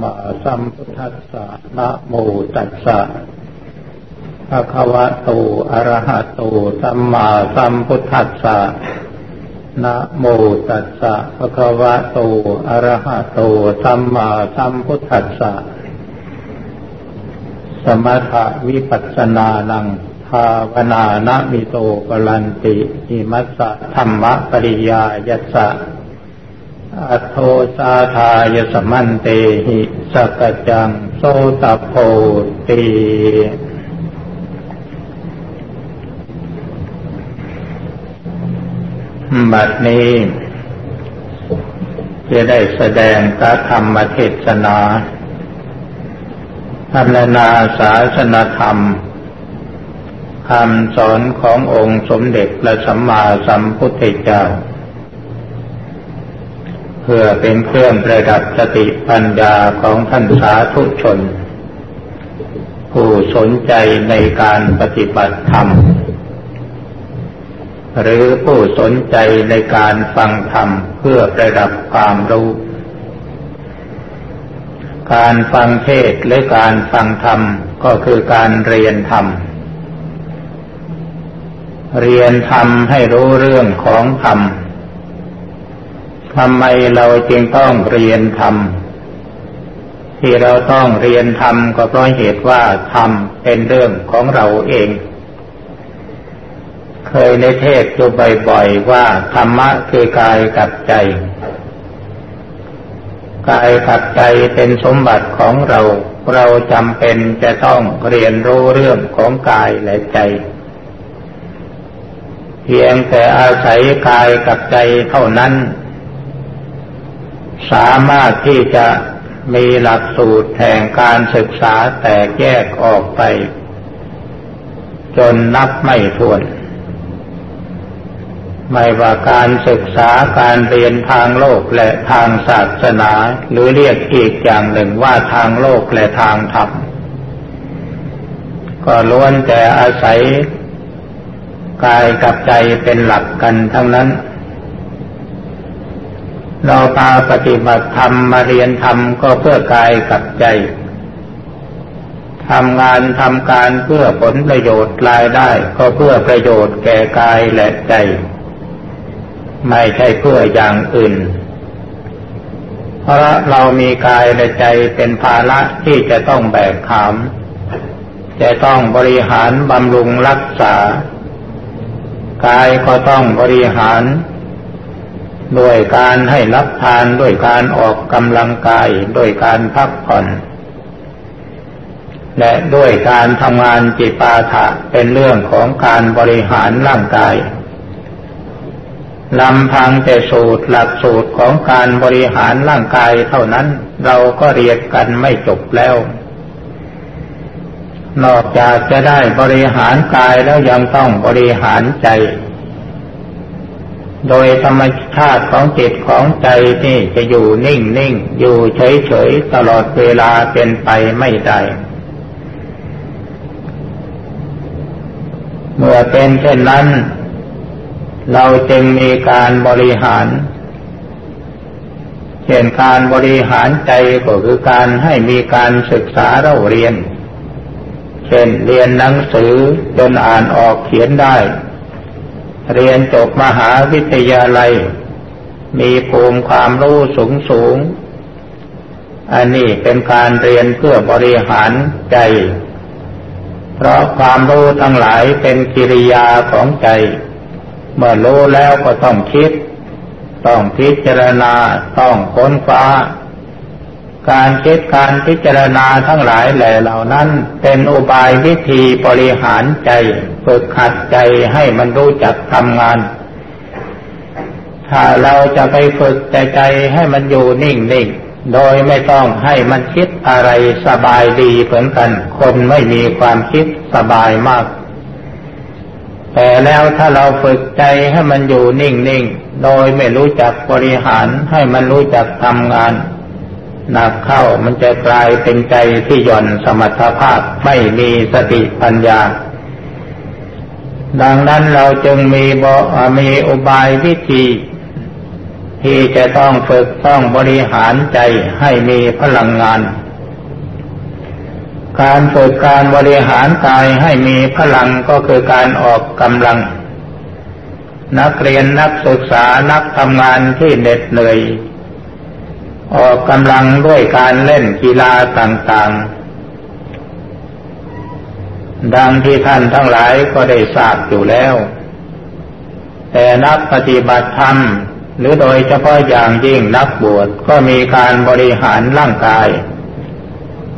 มาสัมพุทธัสสะนะโมตัสสะภะคะวะโต อะระหะโต สัมมาสัมพุทธัสสะนะโมตัสสะภะคะวะโต อะระหะโต สัมมาสัมพุทธัสสะ สมถะวิปัสสนานังภาวนานะมิโตกลันติอิมัสสะธรรมะปริยายัสสะ อัโทสาทายสมันเตหิสกจังโสตโพตีบัดนี้ จะได้แสดงพระธรรมเทศนาพัฒนาศาสนธรรมคำสอนขององค์สมเด็จพระสัมมาสัมพุทธเจ้า เพื่อเป็นเครื่องประดับสติปัญญาของท่านสาธุชน ผู้สนใจในการปฏิบัติธรรม หรือผู้สนใจในการฟังธรรมเพื่อประดับความรู้ การฟังเทศและการฟังธรรมก็คือการเรียนธรรมเรียนธรรมให้รู้เรื่องของธรรม ทำไมเราจึงต้องเรียนธรรม ที่เราต้องเรียนธรรมก็เพราะเหตุว่าธรรมเป็นเรื่องของเราเอง เคยในเทศอยู่บ่อยๆว่าธรรมะคือกายกับใจ กายกับใจเป็นสมบัติของเรา เราจำเป็นจะต้องเรียนรู้เรื่องของกายและใจเพียงแต่อาศัยกายกับใจเท่านั้น สามารถที่จะมีหลักสูตรแห่งการศึกษาแตกแยกออกไป จนนับไม่ถ้วน ไม่ว่าการศึกษาการเรียนทางโลกและทางศาสนา หรือเรียกอีกอย่างหนึ่งว่าทางโลกและทางธรรมก็ล้วนแต่อาศัยกายกับใจเป็นหลักกันทั้งนั้น เราตาปฏิบัติธรรมมาเรียนธรรมก็เพื่อกายกับใจทำงานทำการเพื่อผลประโยชน์รายได้ ก็เพื่อประโยชน์แก่กายและใจ ไม่ใช่เพื่ออย่างอื่น เพราะเรามีกายและใจเป็นภาระที่จะต้องแบกขาม จะต้องบริหารบำรุงรักษา กายก็ต้องบริหาร ด้วยการให้รับทานด้วยการออกกำลังกายด้วยการพักผ่อน และด้วยการทำงานจิปาถะเป็นเรื่องของการบริหารร่างกายลำพังแต่สูตรหลักสูตรของการบริหารร่างกายเท่านั้นเราก็เรียนกันไม่จบแล้ว นอกจากจะได้บริหารกายแล้วยังต้องบริหารใจ โดยธรรมชาติของจิตของใจนี่จะอยู่นิ่งนิ่งอยู่เฉยเฉยตลอดเวลาเป็นไปไม่ได้เมื่อเป็นเช่นนั้น เราจึงมีการบริหารเช่นการบริหารใจก็คือการให้มีการศึกษาเราเรียน เช่นเรียนหนังสือจนอ่านออกเขียนได้ เรียนจบมหาวิทยาลัย มีภูมิความรู้สูงสูง อันนี้เป็นการเรียนเพื่อบริหารใจ เพราะความรู้ทั้งหลายเป็นกิริยาของใจ เมื่อรู้แล้วก็ต้องคิด ต้องพิจารณา ต้องค้นคว้า การคิดการพิจารณาทั้งหลายแหล่เหล่านั้น เป็นอุบายวิธีบริหารใจฝึกขัดใจให้มันรู้จักทำงาน ถ้าเราจะไปฝึกใจใจให้มันอยู่นิ่งนิ่งโดยไม่ต้องให้มันคิดอะไรสบายดีเหมือนกัน คนไม่มีความคิดสบายมากแต่แล้วถ้าเราฝึกใจให้มันอยู่นิ่งนิ่งโดยไม่รู้จักบริหารให้มันรู้จักทำงาน หนักเข้ามันจะกลายเป็นใจที่หย่อนสมรรถภาพไม่มีสติปัญญา ดังนั้นเราจึงมีบมีอุบายวิธีที่จะต้องฝึกต้องบริหารใจให้มีพลังงาน การฝึกการบริหารกายให้มีพลังก็คือการออกกำลัง นักเรียนนักศึกษานักทำงานที่เหน็ดเหนื่อย ออกกำลังด้วยการเล่นกีฬาต่างๆ ดังที่ท่านทั้งหลายก็ได้ทราบอยู่แล้ว แต่นักปฏิบัติธรรม หรือโดยเฉพาะอย่างยิ่งนักบวชก็มีการบริหารร่างกาย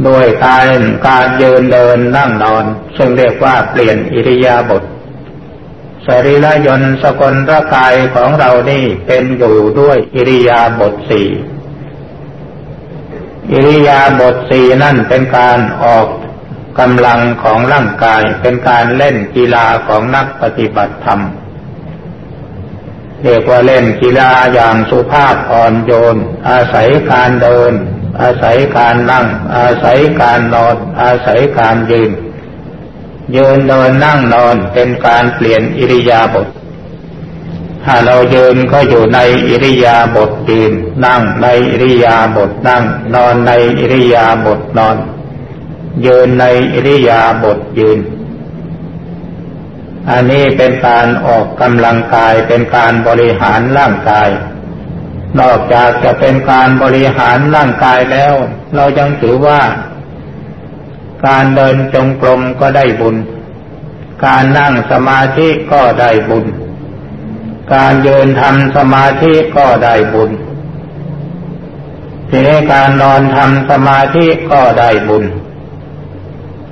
โดยการการยืนเดินนั่งนอน ซึ่งเรียกว่าเปลี่ยนอิริยาบถสรีระยนต์สกลร่างกายของเรานี่เป็นอยู่ด้วยอิริยาบถสี่ อิริยาบถสี่นั่นเป็นการออกกำลังของร่างกายเป็นการเล่นกีฬาของนักปฏิบัติธรรมเรียกว่าเล่นกีฬาอย่างสุภาพอ่อนโยน อาศัยการเดิน อาศัยการนั่ง อาศัยการนอน อาศัยการยืนยืนเดินนั่งนอนเป็นการเปลี่ยนอิริยาบถ ถ้าเรายืนก็อยู่ในอิริยาบถยืน นั่งในอิริยาบถนั่ง นอนในอิริยาบถนอน ยืนในอิริยาบถยืน อันนี้เป็นการออกกำลังกายเป็นการบริหารร่างกาย นอกจากจะเป็นการบริหารร่างกายแล้ว เรายังถือว่า การเดินจงกรมก็ได้บุญ การนั่งสมาธิก็ได้บุญ การยืนทำสมาธิก็ได้บุญทีนี้การนอนทำสมาธิก็ได้บุญ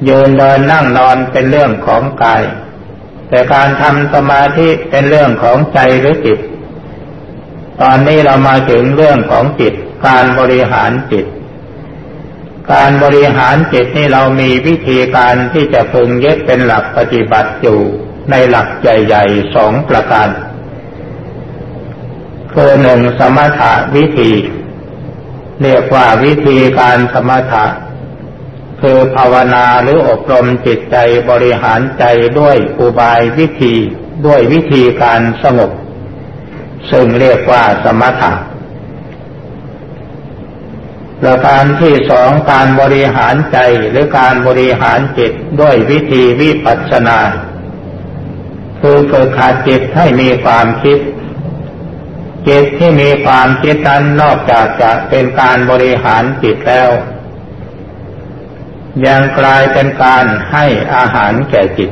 ยืนเดินนั่งนอนเป็นเรื่องของกาย แต่การทำสมาธิเป็นเรื่องของใจหรือจิต ตอนนี้เรามาถึงเรื่องของจิต การบริหารจิต การบริหารจิตนี่เรามีวิธีการที่จะพึงยึดเป็นหลักปฏิบัติอยู่ในหลักใหญ่ๆสองประการ คือหนึ่งสมถะวิธี เรียกว่าวิธีการสมถะ คือภาวนาหรืออบรมจิตใจบริหารใจด้วยอุบายวิธีด้วยวิธีการสงบ ซึ่งเรียกว่าสมถะประการที่สองการบริหารใจหรือการบริหารจิตด้วยวิธีวิปัสสนา คือฝึกขาดจิตให้มีความคิด จิตที่มีความคิดนั้นนอกจากจะเป็นการบริหารจิตแล้ว ยังกลายเป็นการให้อาหารแก่จิต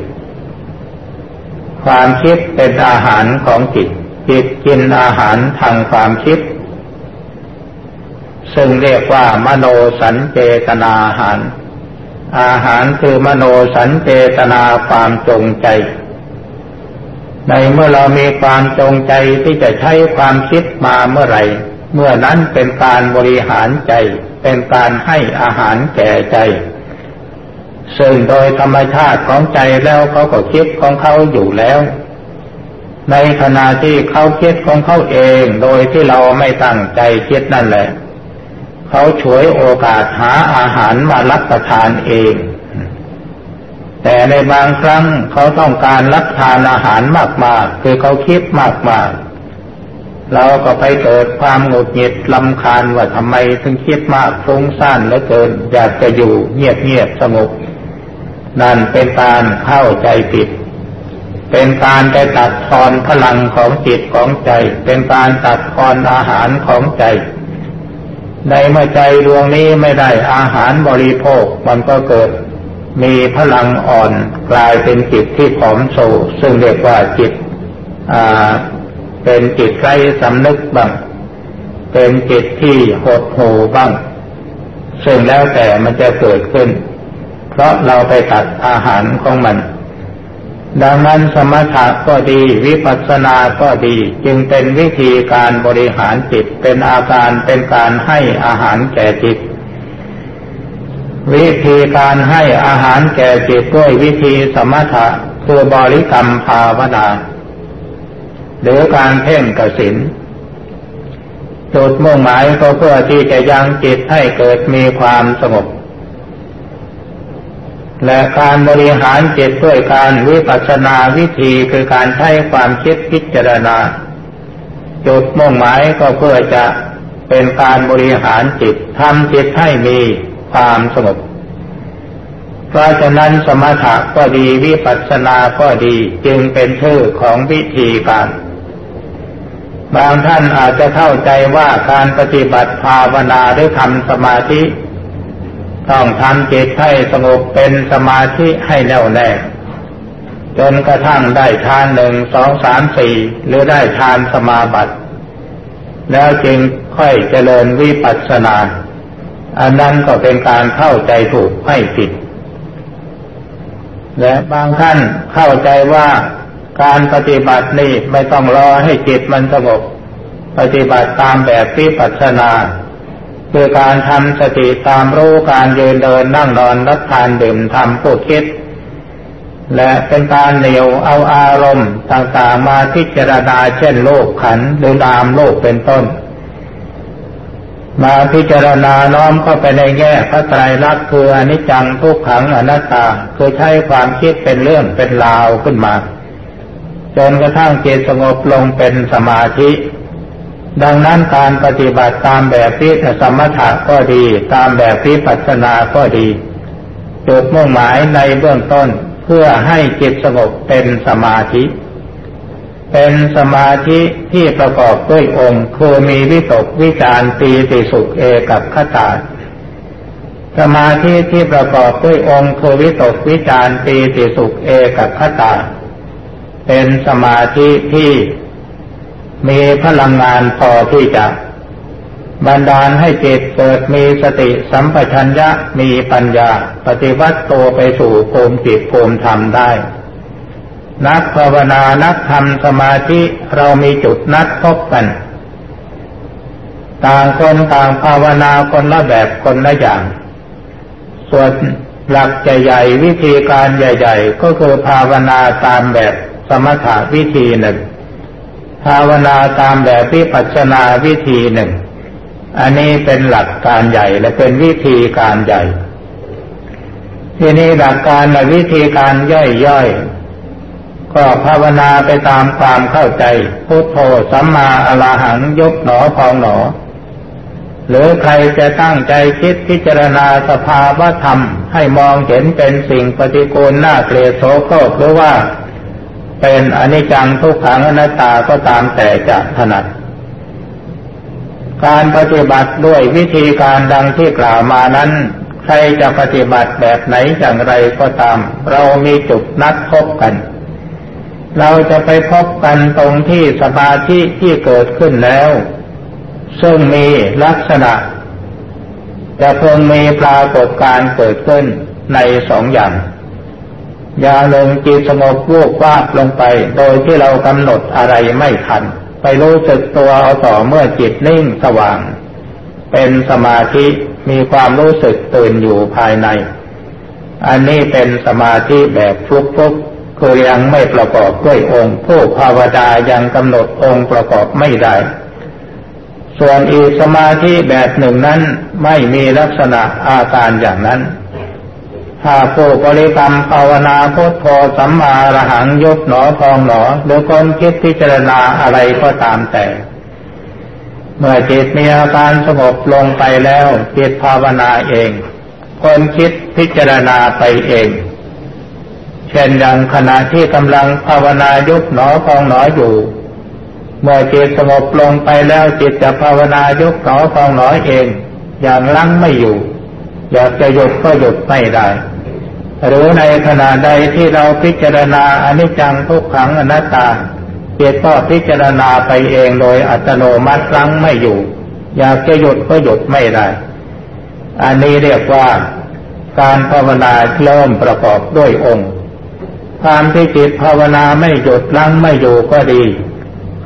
ความคิดเป็นอาหารของจิต จิตกินอาหารทางความคิด ซึ่งเรียกว่ามโนสัญเจตนาอาหาร อาหารคือมโนสัญเจตนาความจงใจ ในเมื่อเรามีความจงใจที่จะใช้ความคิดมาเมื่อไหร่ เมื่อนั้นเป็นการบริหารใจ เป็นการให้อาหารแก่ใจ ซึ่งโดยธรรมชาติของใจแล้วเขาก็คิดของเขาอยู่แล้ว ในขณะที่เขาคิดของเขาเองโดยที่เราไม่ตั้งใจคิดนั่นแหละ เขาฉวยโอกาสหาอาหารมารับประทานเอง แต่ในบางครั้งเขาต้องการรับทานอาหารมากๆคือเขาคิดมากๆ เราก็ไปเกิดความหงุดหงิดลำคาญว่าทำไมถึงคิดมากฟุ้งซ่านเหลือเกิน อยากจะอยู่เงียบๆสงบนั่นเป็นการเข้าใจผิด เป็นการไปตัดทอนพลังของจิตของใจ เป็นการตัดทอนอาหารของใจ ในเมื่อใจดวงนี้ไม่ได้อาหารบริโภคมันก็เกิด มีพลังอ่อนกลายเป็นจิตที่ผอมโซซึ่งเรียกว่าจิตเป็นจิตไร้สำนึกบ้างเป็นจิตที่หดหูบ้าง ซึ่งแล้วแต่มันจะเกิดขึ้น เพราะเราไปตัดอาหารของมัน ดังนั้นสมถะก็ดีวิปัสสนาก็ดีจึงเป็นวิธีการบริหารจิตเป็นอาการเป็นการให้อาหารแก่จิต วิธีการให้อาหารแก่จิตด้วยวิธีสมถะคือบริกรรมภาวนาหรือการเพ่งกสินจุดมุ่งหมายก็เพื่อที่จะยังจิตให้เกิดมีความสงบ และการบริหารจิตด้วยการวิปัสสนาวิธีคือการใช้ความคิดพิจารณาจจุดมุ่งหมายก็เพื่อจะเป็นการบริหารจิตทำจิตให้มี ความสงบ เพราะฉะนั้นสมถะก็ดีวิปัสสนาก็ดีจึงเป็นชื่อของวิธีการ บางท่านอาจจะเข้าใจว่าการปฏิบัติภาวนาหรือทำสมาธิ ต้องทำจิตให้สงบเป็นสมาธิให้แน่วแน่จนกระทั่งได้ฌานหนึ่งสองสามสี่หรือได้ฌานสมาบัติ แล้วจึงค่อยเจริญวิปัสสนา อันนั้นก็เป็นการเข้าใจถูกให้ผิด และบางท่านเข้าใจว่าการปฏิบัตินี่ไม่ต้องรอให้จิตมันสงบ ปฏิบัติตามแบบวิปัสสนาคือการทำสติตามรู้การยืนเดินนั่งนอนรับทานดื่มทำพูดคิด และเป็นการเหนียวเอาอารมณ์ต่างๆมาพิจารณาเช่นโลกขันหรือนามโลกเป็นต้น มาพิจารณาน้อมเข้าไปในแง่พระไตรลักษณ์คืออนิจจังทุกขังอนัตตาคือใช้ความคิดเป็นเรื่องเป็นราวขึ้นมา จนกระทั่งจิตสงบลงเป็นสมาธิ ดังนั้นการปฏิบัติตามแบบพิสมถะก็ดี ตามแบบพิปัสสนาก็ดีจุดมุ่งหมายในเบื้องต้นเพื่อให้จิตสงบเป็นสมาธิ เป็นสมาธิที่ประกอบด้วยองค์คือมีวิตกวิจารปีติสุขเอกับขตาสมาธิที่ประกอบด้วยองค์คือวิตกวิจารปีติสุขเอกับขตาเป็นสมาธิที่มีพลังงานพอที่จะบันดาลให้จิตเกิดมีสติสัมปชัญญะมีปัญญา ปฏิวัติตัวไปสู่ภูมิจิตภูมิธรรมได้ นักภาวนานักทำสมาธิเรามีจุดนัดพบกัน ต่างคนต่างภาวนาคนละแบบคนละอย่าง ส่วนหลักใหญ่ๆวิธีการใหญ่ ๆ ก็คือภาวนาตามแบบสมถะวิธีหนึ่ง ภาวนาตามแบบวิปัสสนาวิธีหนึ่ง อันนี้เป็นหลักการใหญ่และเป็นวิธีการใหญ่ ทีนี้หลักการและวิธีการย่อยๆ ก็ภาวนาไปตามความเข้าใจ พุทโธสัมมาอรหังยกหนอพองหนอ หรือใครจะตั้งใจคิดพิจารณาสภาวธรรม ให้มองเห็นเป็นสิ่งปฏิกูลน่าเกลียดโสโครกหรือว่า เป็นอนิจจังทุกขังอนัตตาก็ตามแต่จะถนัด การปฏิบัติด้วยวิธีการดังที่กล่าวมานั้นใครจะปฏิบัติแบบไหนอย่างไรก็ตาม เรามีจุดนัดพบกัน เราจะไปพบกันตรงที่สมาธิที่เกิดขึ้นแล้ว ซึ่งมีลักษณะ จะเพิ่งมีปรากฏการเกิดขึ้นในสองอย่าง อย่างหนึ่งจิตสงบวูบวาบลงไป โดยที่เรากำหนดอะไรไม่ทัน ไปรู้สึกตัวเอาต่อเมื่อจิตนิ่งสว่าง เป็นสมาธิมีความรู้สึกตื่นอยู่ภายใน อันนี้เป็นสมาธิแบบฟลุกๆ คือยังไม่ประกอบด้วยองค์ ผู้ภาวดายังกำหนดองค์ประกอบไม่ได้ ส่วนอีสมาธิแบบหนึ่งนั้นไม่มีลักษณะอาการอย่างนั้น ถ้าผู้บริกรรมภาวนาพุทโธสัมมาระหังยกหนอทองหนอ หรือคนคิดพิจารณาอะไรก็ตามแต่ เมื่อจิตมีอาการสงบลงไปแล้วจิตภาวนาเอง คนคิดพิจารณาไปเอง เช่นอย่างขณะที่กำลังภาวนายุบหนอพองหนออยู่ เมื่อจิตสงบลงไปแล้วจิตจะภาวนายุบหนอพองหนอเอง อย่างลังไม่อยู่ อยากจะหยุดก็หยุดไม่ได้ หรือในขณะใดที่เราพิจารณาอนิจจังทุกขังอนัตตาจิตก็พิจารณาไปเองโดยอัตโนมัติลังไม่อยู่ อยากจะหยุดก็หยุดไม่ได้ อันนี้เรียกว่าการภาวนาเริ่มประกอบด้วยองค์ ความที่จิตภาวนาไม่หยุดลั้งไม่อยู่ก็ดี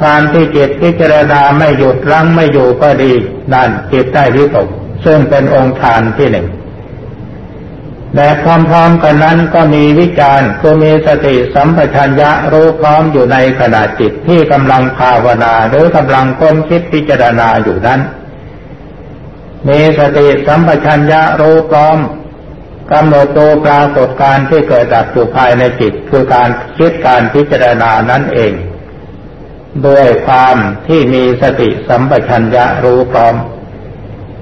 ความที่จิตพิจารณาไม่หยุดลั้งไม่อยู่ก็ดีนั่นจิตได้วิตก ซึ่งเป็นองค์ฌานที่หนึ่งแต่พร้อมๆกันนั้นก็มีวิจารณ์คือมีสติสัมปชัญญะรู้พร้อมอยู่ในขณะจิตที่กำลังภาวนาหรือกำลังค้นคิดพิจารณาอยู่นั้น มีสติสัมปชัญญะรู้พร้อม กำหนดตัวปรากฏการที่เกิดดับอยู่ภายในจิต คือการคิดการพิจารณานั่นเองด้วยความที่มีสติสัมปชัญญะรู้พร้อม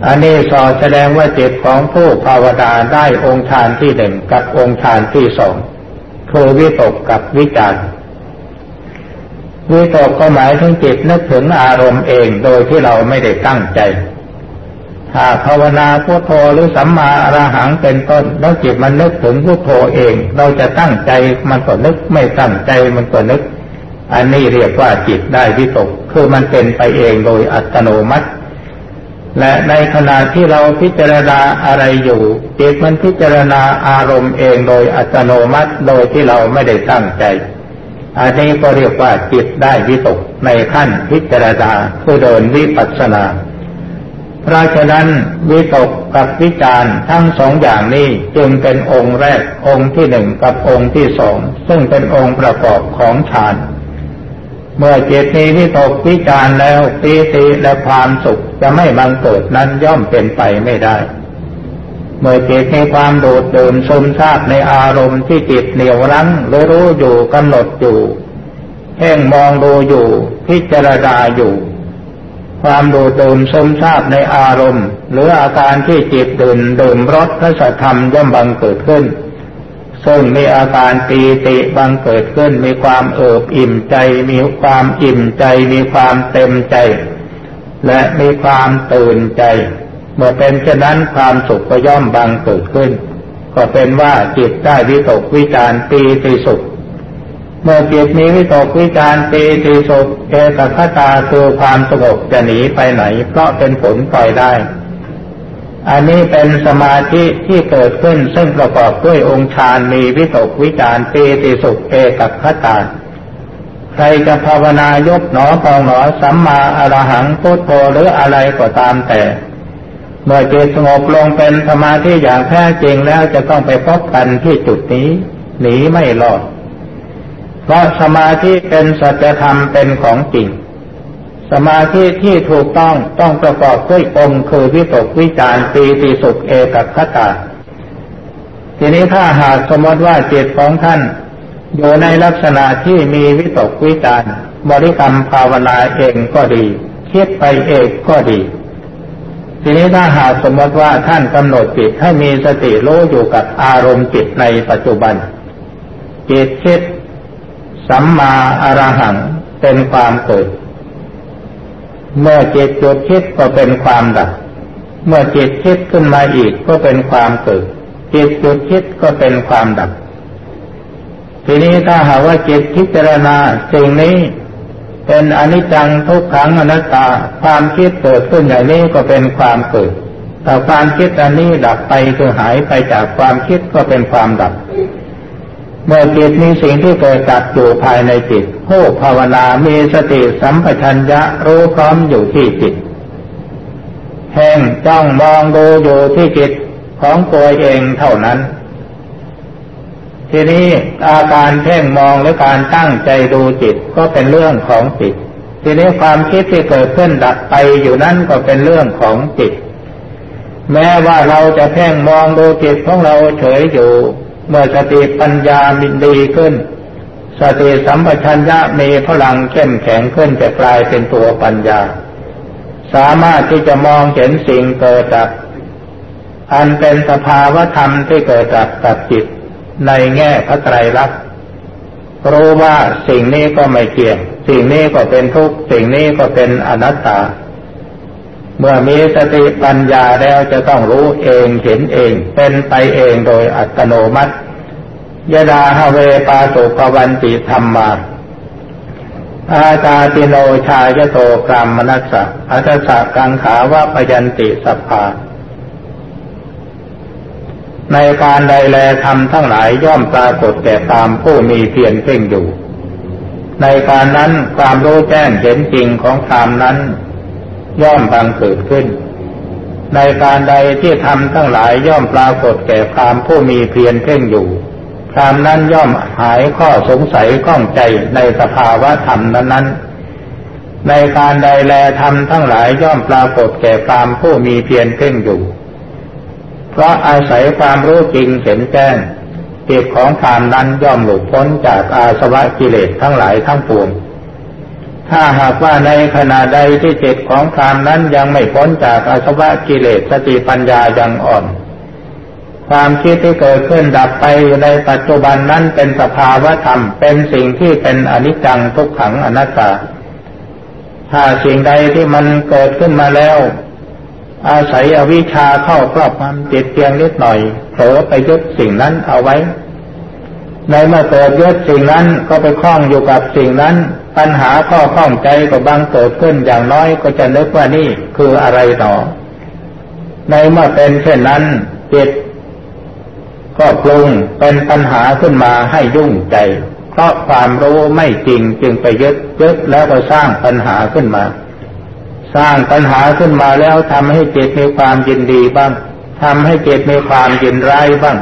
อันนี้สอแสดงว่าจิตของผู้ภาวนาได้องค์ฌานที่หนึ่งกับองค์ฌานที่สองคือวิตกกับวิจารวิตกก็หมายถึงจิตนึกถึงอารมณ์เองโดยที่เราไม่ได้ตั้งใจ ถ้าภาวนาพุทโธหรือสัมมาอรหังเป็นต้น แล้วจิตมันนึกถึงพุทโธเอง เราจะตั้งใจมันก็นึกไม่ตั้งใจมันก็นึก อันนี้เรียกว่าจิตได้วิตกคือมันเป็นไปเองโดยอัตโนมัติ และในขณะที่เราพิจารณาอะไรอยู่จิตมันพิจารณาอารมณ์เองโดยอัตโนมัติโดยที่เราไม่ได้ตั้งใจ อันนี้ก็เรียกว่าจิตได้วิตกในขั้นพิจารณาคือเดินวิปัสสนา เพราะฉะนั้นวิตกกับวิจารทั้งสองอย่างนี้จึงเป็นองค์แรกองค์ที่หนึ่งกับองค์ที่สองซึ่งเป็นองค์ประกอบของฌาน เมื่อเจตมีวิตกวิจารแล้วปีติและความสุขจะไม่บังเกิดนั้นย่อมเป็นไปไม่ได้ เมื่อจิตมีความโดดเดินซึมซาบในอารมณ์ที่จิตเหนียวรั้งหรือรู้อยู่กำหนดอยู่แห่งมองดูอยู่ พิจารณาอยู่ ความโดดเดินซึมซาบในอารมณ์ หรืออาการที่จิตดื่นดื่มรสพระสัทธรรมย่อมบังเกิดขึ้น ซึ่งมีอาการปีติบังเกิดขึ้น มีความเอิบอิ่มใจ มีความอิ่มใจ มีความเต็มใจ และมีความตื่นใจ เมื่อเป็นเช่นนั้นความสุขก็ย่อมบังเกิดขึ้น ก็เป็นว่าจิตได้วิตกวิจารปีติสุข เมื่อจิตมีวิตกวิจารปีติสุขเอกคตาคือความสงบจะหนีไปไหน เพราะเป็นผลปล่อยได้ อันนี้เป็นสมาธิที่เกิดขึ้นซึ่งประกอบด้วยองค์ฌานมีวิตกวิจารปีติสุขเอกคตาใครจะภาวนายกหนอปองหนอสัมมาอรหังพุทโธหรืออะไรก็ตามแต่ เมื่อจิตสงบลงเป็นสมาธิอย่างแท้จริงแล้วจะต้องไปพบกันที่จุดนี้ หนีไม่รอด พราะสมาธิเป็นสัจธรรมเป็นของจริง สมาธิที่ถูกต้องต้องประกอบด้วยองค์คือวิตกวิจารปีติสุขเอกคตา ทีนี้ถ้าหากสมมติว่าจิตของท่าน อยู่ในลักษณะที่มีวิตกวิจารบริกรรมภาวนาเองก็ดี คิดไปเองก็ดี ทีนี้ถ้าหากสมมติว่าท่านกำหนดจิตให้มีสติรู้อยู่กับอารมณ์จิตในปัจจุบัน จิตคิด สัมมาอรหังเป็นความเกิด เมื่อจิตจุดคิดก็เป็นความดับ เมื่อจิตคิดขึ้นมาอีกก็เป็นความเกิด จิตจุดคิดก็เป็นความดับ ทีนี้ถ้าหากว่าจิตพิจารณาสิ่งนี้เป็นอนิจจังทุกขังอนัตตา ความคิดเกิดขึ้นอย่างนี้ก็เป็นความเกิด แต่ความคิดอันนี้ดับไปคือหายไปจากความคิดก็เป็นความดับ เมื่อจิตมีสิ่งที่เกิดดับอยู่ภายในจิตผู้ภาวนามีสติสัมปชัญญะรู้พร้อมอยู่ที่จิตแห่งจ้องมองดูอยู่ที่จิตของตัวเองเท่านั้น ทีนี้อาการเพ่งมองหรือการตั้งใจดูจิตก็เป็นเรื่องของจิต ทีนี้ความคิดที่เกิดขึ้นดับไปอยู่นั่นก็เป็นเรื่องของจิต แม้ว่าเราจะเพ่งมองดูจิตของเราเฉยอยู่ เมื่อสติปัญญามินดีขึ้น สติสัมปชัญญะมีพลังเข้มแข็งขึ้นจะกลายเป็นตัวปัญญา สามารถที่จะมองเห็นสิ่งเกิดดับอันเป็นสภาวธรรมที่เกิดดับกับจิตในแง่พระไตรลักษณ์รู้ว่าสิ่งนี้ก็ไม่เที่ยง สิ่งนี้ก็เป็นทุกข์ สิ่งนี้ก็เป็นอนัตตา เมื่อมีสติปัญญาแล้วจะต้องรู้เองเห็นเอง เป็นไปเองโดยอัตโนมัติยดาฮเวปาสุภวันติธรรมาอาตาติโนชายโตกรามมนัสสะอัตสะกังขาวะปยันติสัพพาในการใดแลทำทั้งหลายย่อมปรากฏแก่ตามผู้มีเพียรเพ่งอยู่ ในการนั้นความรู้แจ้งเห็นจริงของธรรมนั้น ย่อมบังเกิดขึ้น ในการใดที่ทำทั้งหลายย่อมปรากฏแก่ตามผู้มีเพียรเพ่งอยู่ธรรมนั้นย่อมหายข้อสงสัยข้องใจในสภาวะธรรมนั้นนั้นในการใดแลทำทั้งหลายย่อมปรากฏแก่ตามผู้มีเพียรเพ่งอยู่ เพราะอาศัยความรู้จริงเห็นแจ้งจิตของฌานนั้นย่อมหลุดพ้นจากอาสวะกิเลสทั้งหลายทั้งปวง ถ้าหากว่าในขณะใดที่จิตของพรามนั้นยังไม่พ้นจากอาสวะกิเลสสติปัญญายังอ่อน ความคิดที่เกิดขึ้นดับไปอยู่ในปัจจุบันนั้นเป็นสภาวะธรรม เป็นสิ่งที่เป็นอนิจจังทุกขังอนัตตา ถ้าสิ่งใดที่มันเกิดขึ้นมาแล้ว อาศัยอวิชชาเข้าครอบงำจิตเพียงนิดหน่อยเผลอไปยึดสิ่งนั้นเอาไว้ ในเมื่อเกิดยึดสิ่งนั้นก็ไปคล้องอยู่กับสิ่งนั้น ปัญหาข้อข้องใจก็บังเกิดขึ้นอย่างน้อยก็จะนึกว่านี่คืออะไรหนอ ในเมื่อเป็นเช่นนั้นจิตก็ปรุงเป็นปัญหาขึ้นมาให้ยุ่งใจ เพราะความรู้ไม่จริงจึงไปยึดยึดแล้วก็สร้างปัญหาขึ้นมา สร้างปัญหาขึ้นมาแล้วทำให้จิตมีความยินดีบ้างทำให้จิตมีความยินร้ายบ้าง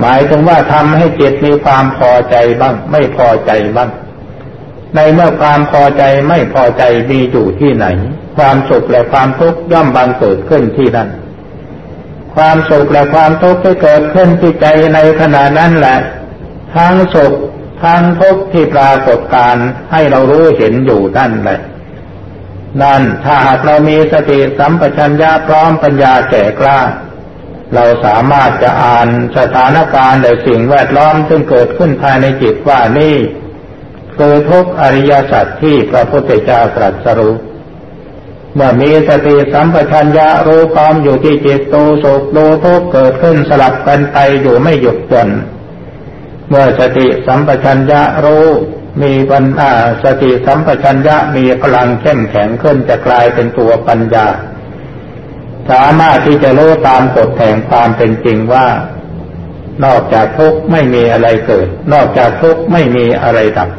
หมายถึงว่าทำให้จิตมีความพอใจบ้าง ไม่พอใจบ้าง ในเมื่อความพอใจไม่พอใจมีอยู่ที่ไหน ความสุขและความทุกข์ย่อมบังเกิดขึ้นที่นั่นความสุขและความทุกข์ที่เกิดขึ้นที่ใจในขณะนั้นแหละ ทั้งสุขทั้งทุกข์ที่ปรากฏการให้เรารู้เห็นอยู่นั่นแหละนั่นถ้าหากเรามีสติสัมปชัญญะพร้อมปัญญาแก่กล้า เราสามารถจะอ่านสถานการณ์ในสิ่งแวดล้อมซึ่งเกิดขึ้นภายในจิตว่านี่คือทุกอริยสัจที่พระพุทธเจ้าตรัสรู้เมื่อมีสติสัมปชัญญะรู้พร้อมอยู่ที่จิตตูสุขดูทุกเกิดขึ้นสลับกันไปอยู่ไม่หยุดจนเมื่อสติสัมปชัญญะรู้มีปัญญาสติสัมปชัญญะมีพลังเข้มแข็งขึ้นจะกลายเป็นตัวปัญญา สามารถที่จะรู้ตามกฎแห่งความเป็นจริงว่า นอกจากทุกข์ไม่มีอะไรเกิด นอกจากทุกข์ไม่มีอะไรดับ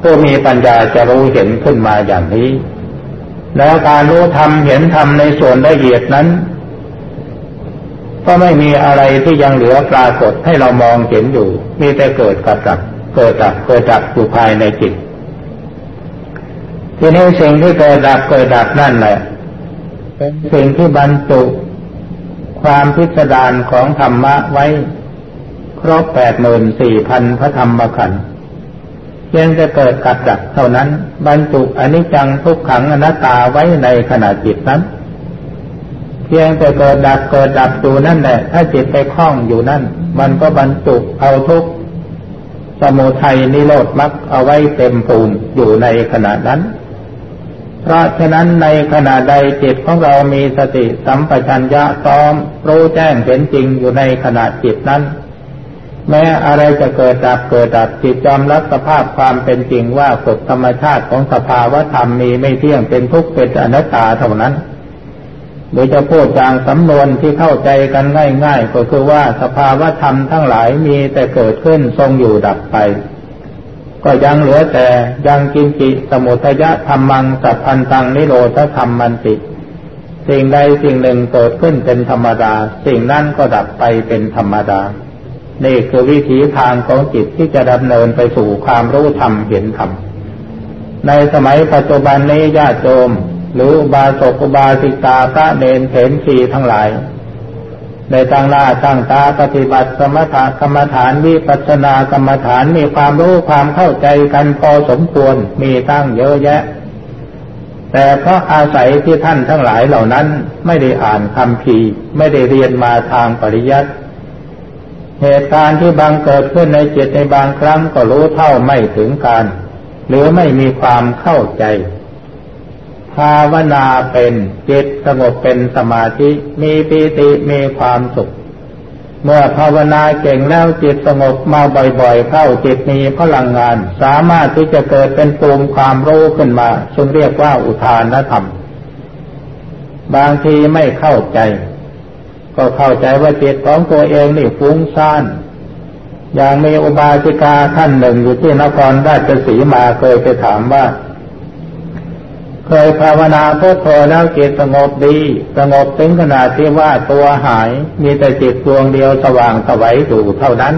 ผู้มีปัญญาจะรู้เห็นขึ้นมาอย่างนี้ แล้วการรู้ธรรมเห็นธรรมในส่วนละเอียดนั้น ก็ไม่มีอะไรที่ยังเหลือปรากฏให้เรามองเห็นอยู่ มีแต่เกิดกับดับ เกิดดับเกิดดับอยู่ภายในจิต ทีนี้สิ่งที่เกิดดับเกิดดับนั่นแหละ เป็นสิ่งที่บรรจุ ความพิสดารของธรรมะไว้ ครบแปดหมื่นสี่พันพระธรรมขันธ์พียงจะเกิดกับดับเท่านั้น บรรจุอนิจจังทุกขังอนัตตาไว้ในขณะจิตนั้น เพียงแต่เกิดดับเกิดดับอยู่นั่นแหละ ถ้าจิตไปคล้องอยู่นั่น มันก็บรรจุเอาทุกสมุทัยนิโรธมรรคเอาไว้เต็มปูมอยู่ในขณะนั้น เพราะฉะนั้นในขณะใดจิตของเรามีสติสัมปชัญญะซ้อมรู้แจ้งเห็นจริงอยู่ในขณะจิตนั้น แม้อะไรจะเกิดดับเกิดดับจิตจอมรับสภาพความเป็นจริงว่ากฎธรรมชาติของสภาวะธรรมมีไม่เที่ยงเป็นทุกข์เป็นอนัตตาเท่านั้นโดยจะพูดอย่างสำนวนที่เข้าใจกันง่าย ๆ ก็คือว่าสภาวะธรรมทั้งหลายมีแต่เกิดขึ้นทรงอยู่ดับไป ก็ยังเหลือแต่ยังกินจิสมุทยะธรรมังสัพพันตังนิโรธธรรมมันติ สิ่งใดสิ่งหนึ่งเกิดขึ้นเป็นธรรมดา สิ่งนั้นก็ดับไปเป็นธรรมดา นี่คือวิถีทางของจิตที่จะดำเนินไปสู่ความรู้ธรรมเห็นธรรม ในสมัยปัจจุบันนี้ญาติโยมหรือบาศกบาสิกาพระเนนเถนสีทั้งหลาย ในตั้งหน้าตั้งตาปฏิบัติสมถะกรรมฐานวิปัสสนากรรมฐานมีความรู้ความเข้าใจกันพอสมควรมีตั้งเยอะแยะ แต่เพราะอาศัยที่ท่านทั้งหลายเหล่านั้นไม่ได้อ่านคำพีไม่ได้เรียนมาทางปริยัติเหตุการณ์ที่บางเกิดขึ้นในจิตในบางครั้งก็รู้เท่าไม่ถึงการ หรือไม่มีความเข้าใจ ภาวนาเป็นจิตสงบเป็นสมาธิ มีปีติมีความสุข เมื่อภาวนาเก่งแล้วจิตสงบมาบ่อยๆ เข้าจิตมีพลังงาน สามารถที่จะเกิดเป็นตูมความรู้ขึ้นมาซึ่งเรียกว่าอุทานธรรม บางทีไม่เข้าใจ ก็เข้าใจว่าจิตของตัวเองนี่ฟุ้งซ่านอย่างมีอุบาสิกาท่านหนึ่งอยู่ที่นครราชสีมาเคยไปถามว่า เคยภาวนาพุทโธแล้วจิตสงบดี สงบถึงขนาดที่ว่าตัวหายมีแต่จิตดวงเดียวสว่างสวัยอยู่เท่านั้น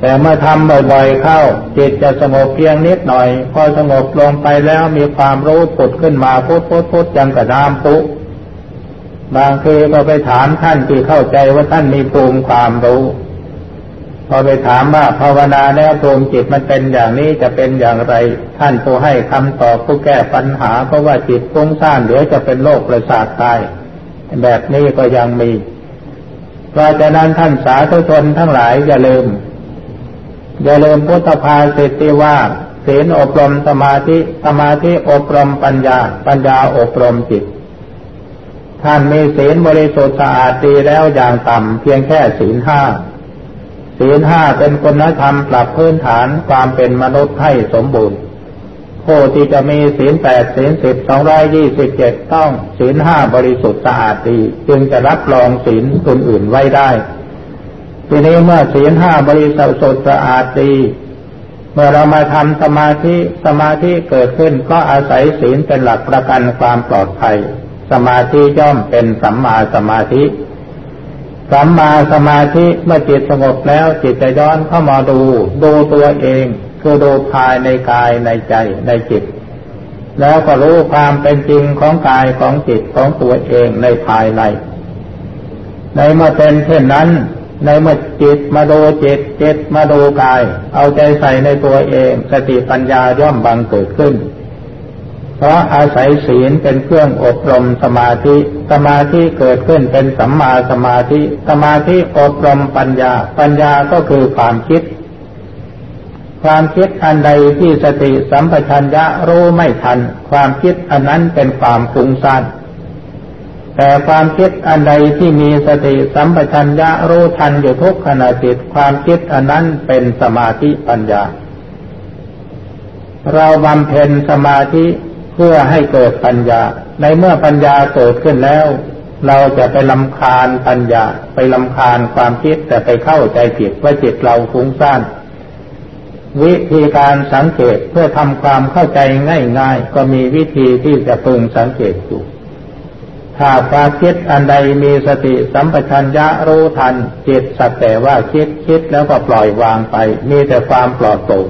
แต่เมื่อทำบ่อยๆเข้า จิตจะสงบเพียงนิดหน่อย พอสงบลงไปแล้วมีความรู้ผุดขึ้นมาพุทพุทพุทยังกระดามปุบางทีก็ไปถามท่านที่เข้าใจว่าท่านมีภูมิความรู้ พอไปถามว่าภาวนาแล้วภูมิจิตมันเป็นอย่างนี้จะเป็นอย่างไร ท่านผู้ให้คำตอบผู้แก้ปัญหา เพราะว่าจิตฟุ้งซ่านเดี๋ยวจะเป็นโรคประสาทตาย แบบนี้ก็ยังมี เพราะฉะนั้นท่านสาธุชนทั้งหลายอย่าลืม อย่าลืมพุทธภาสิทธิว่าศีลอบรมสมาธิสมาธิอบรมปัญญา ปัญญาอบรมจิต ท่านมีศีลบริสุทธิ์สะอาดดีแล้วอย่างต่ำเพียงแค่ศีลห้า ศีลห้าเป็นคุณธรรมปรับพื้นฐานความเป็นมนุษย์ให้สมบูรณ์ ผู้ที่จะมีศีลแปดศีลสิบสองร้อยยี่สิบเจ็ดต้องศีลห้าบริสุทธิ์สะอาดดี จึงจะรับรองศีลอื่นๆไว้ได้ ทีนี้เมื่อศีลห้าบริสุทธิ์สะอาดดีเมื่อเรามาทำสมาธิสมาธิเกิดขึ้นก็อาศัยศีลเป็นหลักประกันความปลอดภัย สมาธิย่อมเป็นสัมมาสมาธิ สัมมาสมาธิเมื่อจิตสงบแล้วจิตจะย้อนเข้ามาดู ดูตัวเองคือดูภายในกายในใจในจิต แล้วก็รู้ความเป็นจริงของกายของจิตของตัวเองในภายใน ในเมื่อเป็นเช่นนั้น ในเมื่อจิตมาดูจิตจิตมาดูกาย เอาใจใส่ในตัวเองสติปัญญาย่อมบังเกิดขึ้น เพราะอาศัยศีลเป็นเครื่องอบรมสมาธิ สมาธิเกิดขึ้นเป็นสัมมาสมาธิ สมาธิอบรมปัญญา ปัญญาก็คือความคิด ความคิดอันใดที่สติสัมปชัญญะรู้ไม่ทัน ความคิดอันนั้นเป็นความฟุ้งซ่านแต่ความคิดอันใดที่มีสติสัมปชัญญะรู้ทันอยู่ทุกขณะจิตความคิดอันนั้นเป็นสมาธิปัญญา เราบำเพ็ญสมาธิ พื่อให้เกิดปัญญา ในเมื่อปัญญาเกิดขึ้นแล้ว เราจะไปลำคาญปัญญา ไปลำคาญความคิดแต่ไปเข้าใจผิดว่าจิตเราฟุ้งซ่าน วิธีการสังเกตเพื่อทำความเข้าใจง่าย ๆ ก็มีวิธีที่จะพึงสังเกตอยู่ ถ้าความคิดอันใดมีสติสัมปชัญญะรู้ทันจิตสักแต่ว่าคิดคิดแล้วก็ปล่อยวางไป มีแต่ความปลอดโปร่ง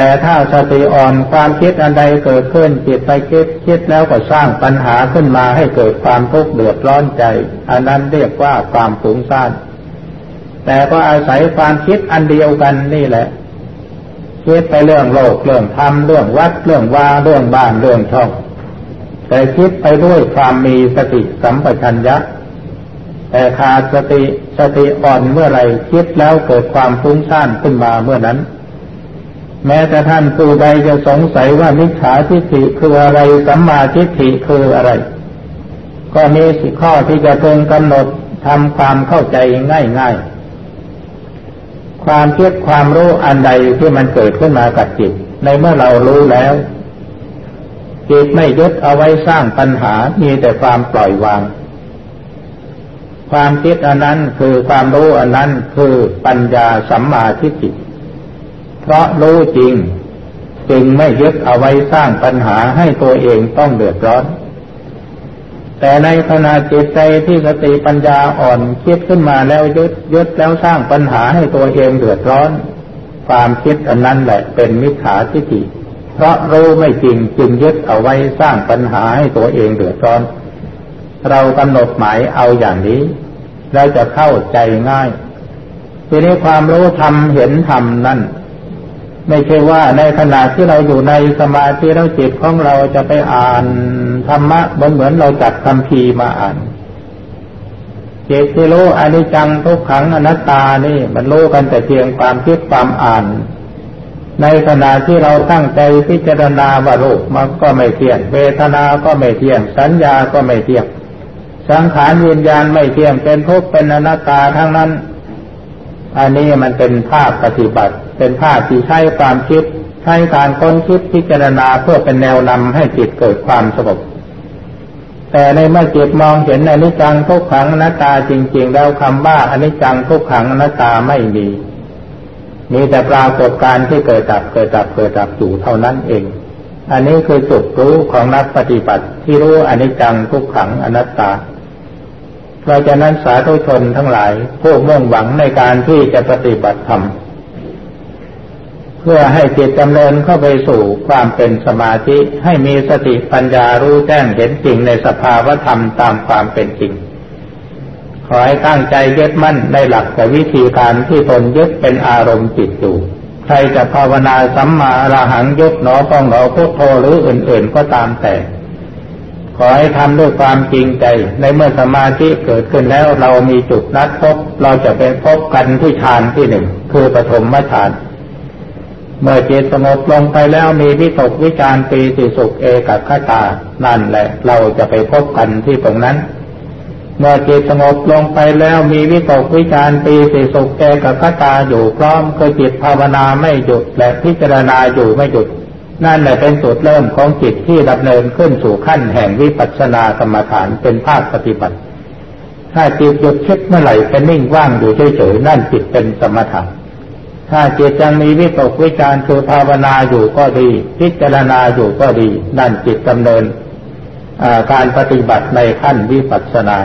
แต่ถ้าสติอ่อนความคิดอันใดเกิดขึ้นจิตไปคิดคิดแล้วก็สร้างปัญหาขึ้นมาให้เกิดความทุกข์เดือดร้อนใจ อันนั้นเรียกว่าความฟุ้งซ่านแต่ก็อาศัยความคิดอันเดียวกันนี่แหละคิดไปเรื่องโลกเรื่องธรรมเรื่องวัดเรื่องวาเรื่องบ้านเรื่องช่อง แต่คิดไปด้วยความมีสติสัมปชัญญะ แต่ขาดสติสติอ่อนเมื่อไรคิดแล้วเกิดความฟุ้งซ่านขึ้นมาเมื่อนั้น แม้แต่ท่านผู้ใดจะสงสัยว่ามิจฉาทิฏฐิคืออะไรสัมมาทิฏฐิคืออะไร ก็มีสิข้อที่จะเพิ่งกำหนดทำความเข้าใจง่ายๆ ความคิดความรู้อันใดที่มันเกิดขึ้นมากับจิต ในเมื่อเรารู้แล้ว จิตไม่ยึดเอาไว้สร้างปัญหามีแต่ความปล่อยวาง ความคิดอันนั้นคือความรู้อันนั้นคือปัญญาสัมมาทิฏฐิ เพราะรู้จริง จึงไม่ยึดเอาไว้สร้างปัญหาให้ตัวเองต้องเดือดร้อน แต่ในขณะจิตใจที่สติปัญญาอ่อนคิดขึ้นมาแล้วยึดยึดแล้วสร้างปัญหาให้ตัวเองเดือดร้อน ความคิดอันนั้นแหละเป็นมิจฉาทิฏฐิเพราะรู้ไม่จริงจึงยึดเอาไว้สร้างปัญหาให้ตัวเองเดือดร้อน เรากำหนดหมายเอาอย่างนี้เราจะเข้าใจง่ายทีนี้ความรู้ทำเห็นทำนั่น ไม่ใช่ว่าในขณะที่เราอยู่ในสมาธิแล้วจิตของเราจะไปอ่านธรรมะเหมือนเหมือนเราจัดคำพีมาอ่านเจตที่รู้อนิจังทุกขังอนัตตานี่มันรู้กันแต่เพียงความคิดความอ่าน ในขณะที่เราตั้งใจพิจารณาว่ารูปมันก็ไม่เที่ยงเวทนา ก็ไม่เที่ยง สัญญาก็ไม่เที่ยง สังขารวิญญาณไม่เที่ยงเป็นทุกข์เป็นอนัตตาทั้งนั้น อันนี้มันเป็นภาพปฏิบัติ เป็นภาพที่ใช้ความคิด ใช้การค้นคิดพิจารณาเพื่อเป็นแนวนำให้จิตเกิดความสงบแต่ในเมื่อจิตมองเห็นอนิจจังทุกขังอนัตตาจริง ๆ แล้วคำว่าอนิจจังทุกขังอนัตตาไม่มี มีแต่ปรากฏการที่เกิดดับเกิดดับเกิดดับอยู่เท่านั้นเอง อันนี้คือจุดรู้ของนักปฏิบัติที่รู้อนิจจังทุกขังอนัตตาเพราะฉะนั้นสาธุชนทั้งหลายผู้มุ่งหวังในการที่จะปฏิบัติธรรม พื่อให้จิตจำเริญเข้าไปสู่ความเป็นสมาธิให้มีสติปัญญารู้แจ้งเห็นจริงในสภาวธรรมตามความเป็นจริง ขอให้ตั้งใจยึดมั่นในหลักแต่วิธีการที่ตนยึดเป็นอารมณ์จิตอยู่ใครจะภาวนาสัมมาอรหังยกหนอป้องหนอพุทโธหรืออื่นๆก็ตามแต่ ขอให้ทำด้วยความจริงใจ ในเมื่อสมาธิเกิดขึ้นแล้วเรามีจุดนัดพบ เราจะไปพบกันที่ฌานที่หนึ่งคือปฐมฌาน เมื่อจิตสงบลงไปแล้วมีวิตกวิจารปีติสุขเอกคตา นั่นแหละ เราจะไปพบกันที่ตรงนั้น เมื่อจิตสงบลงไปแล้วมีวิตกวิจารปีติสุขเอกคตาอยู่พร้อมก็จิตภาวนาไม่หยุดและพิจารณาอยู่ไม่หยุด นั่นแหละเป็นจุดเริ่มของจิตที่ดำเนินขึ้นสู่ขั้นแห่งวิปัสสนากรรมฐานเป็นภาคปฏิบัติ ถ้าจิตหยุดคิดเมื่อไหร่เป็นนิ่งว่างอยู่เฉยๆนั่นจิตเป็นสมถะ ถ้าจิตยังมีวิตกวิจารคือภาวนาอยู่ก็ดี พิจารณาอยู่ก็ดี นั่นจิตดำเนินการปฏิบัติในขั้นวิปัสสนา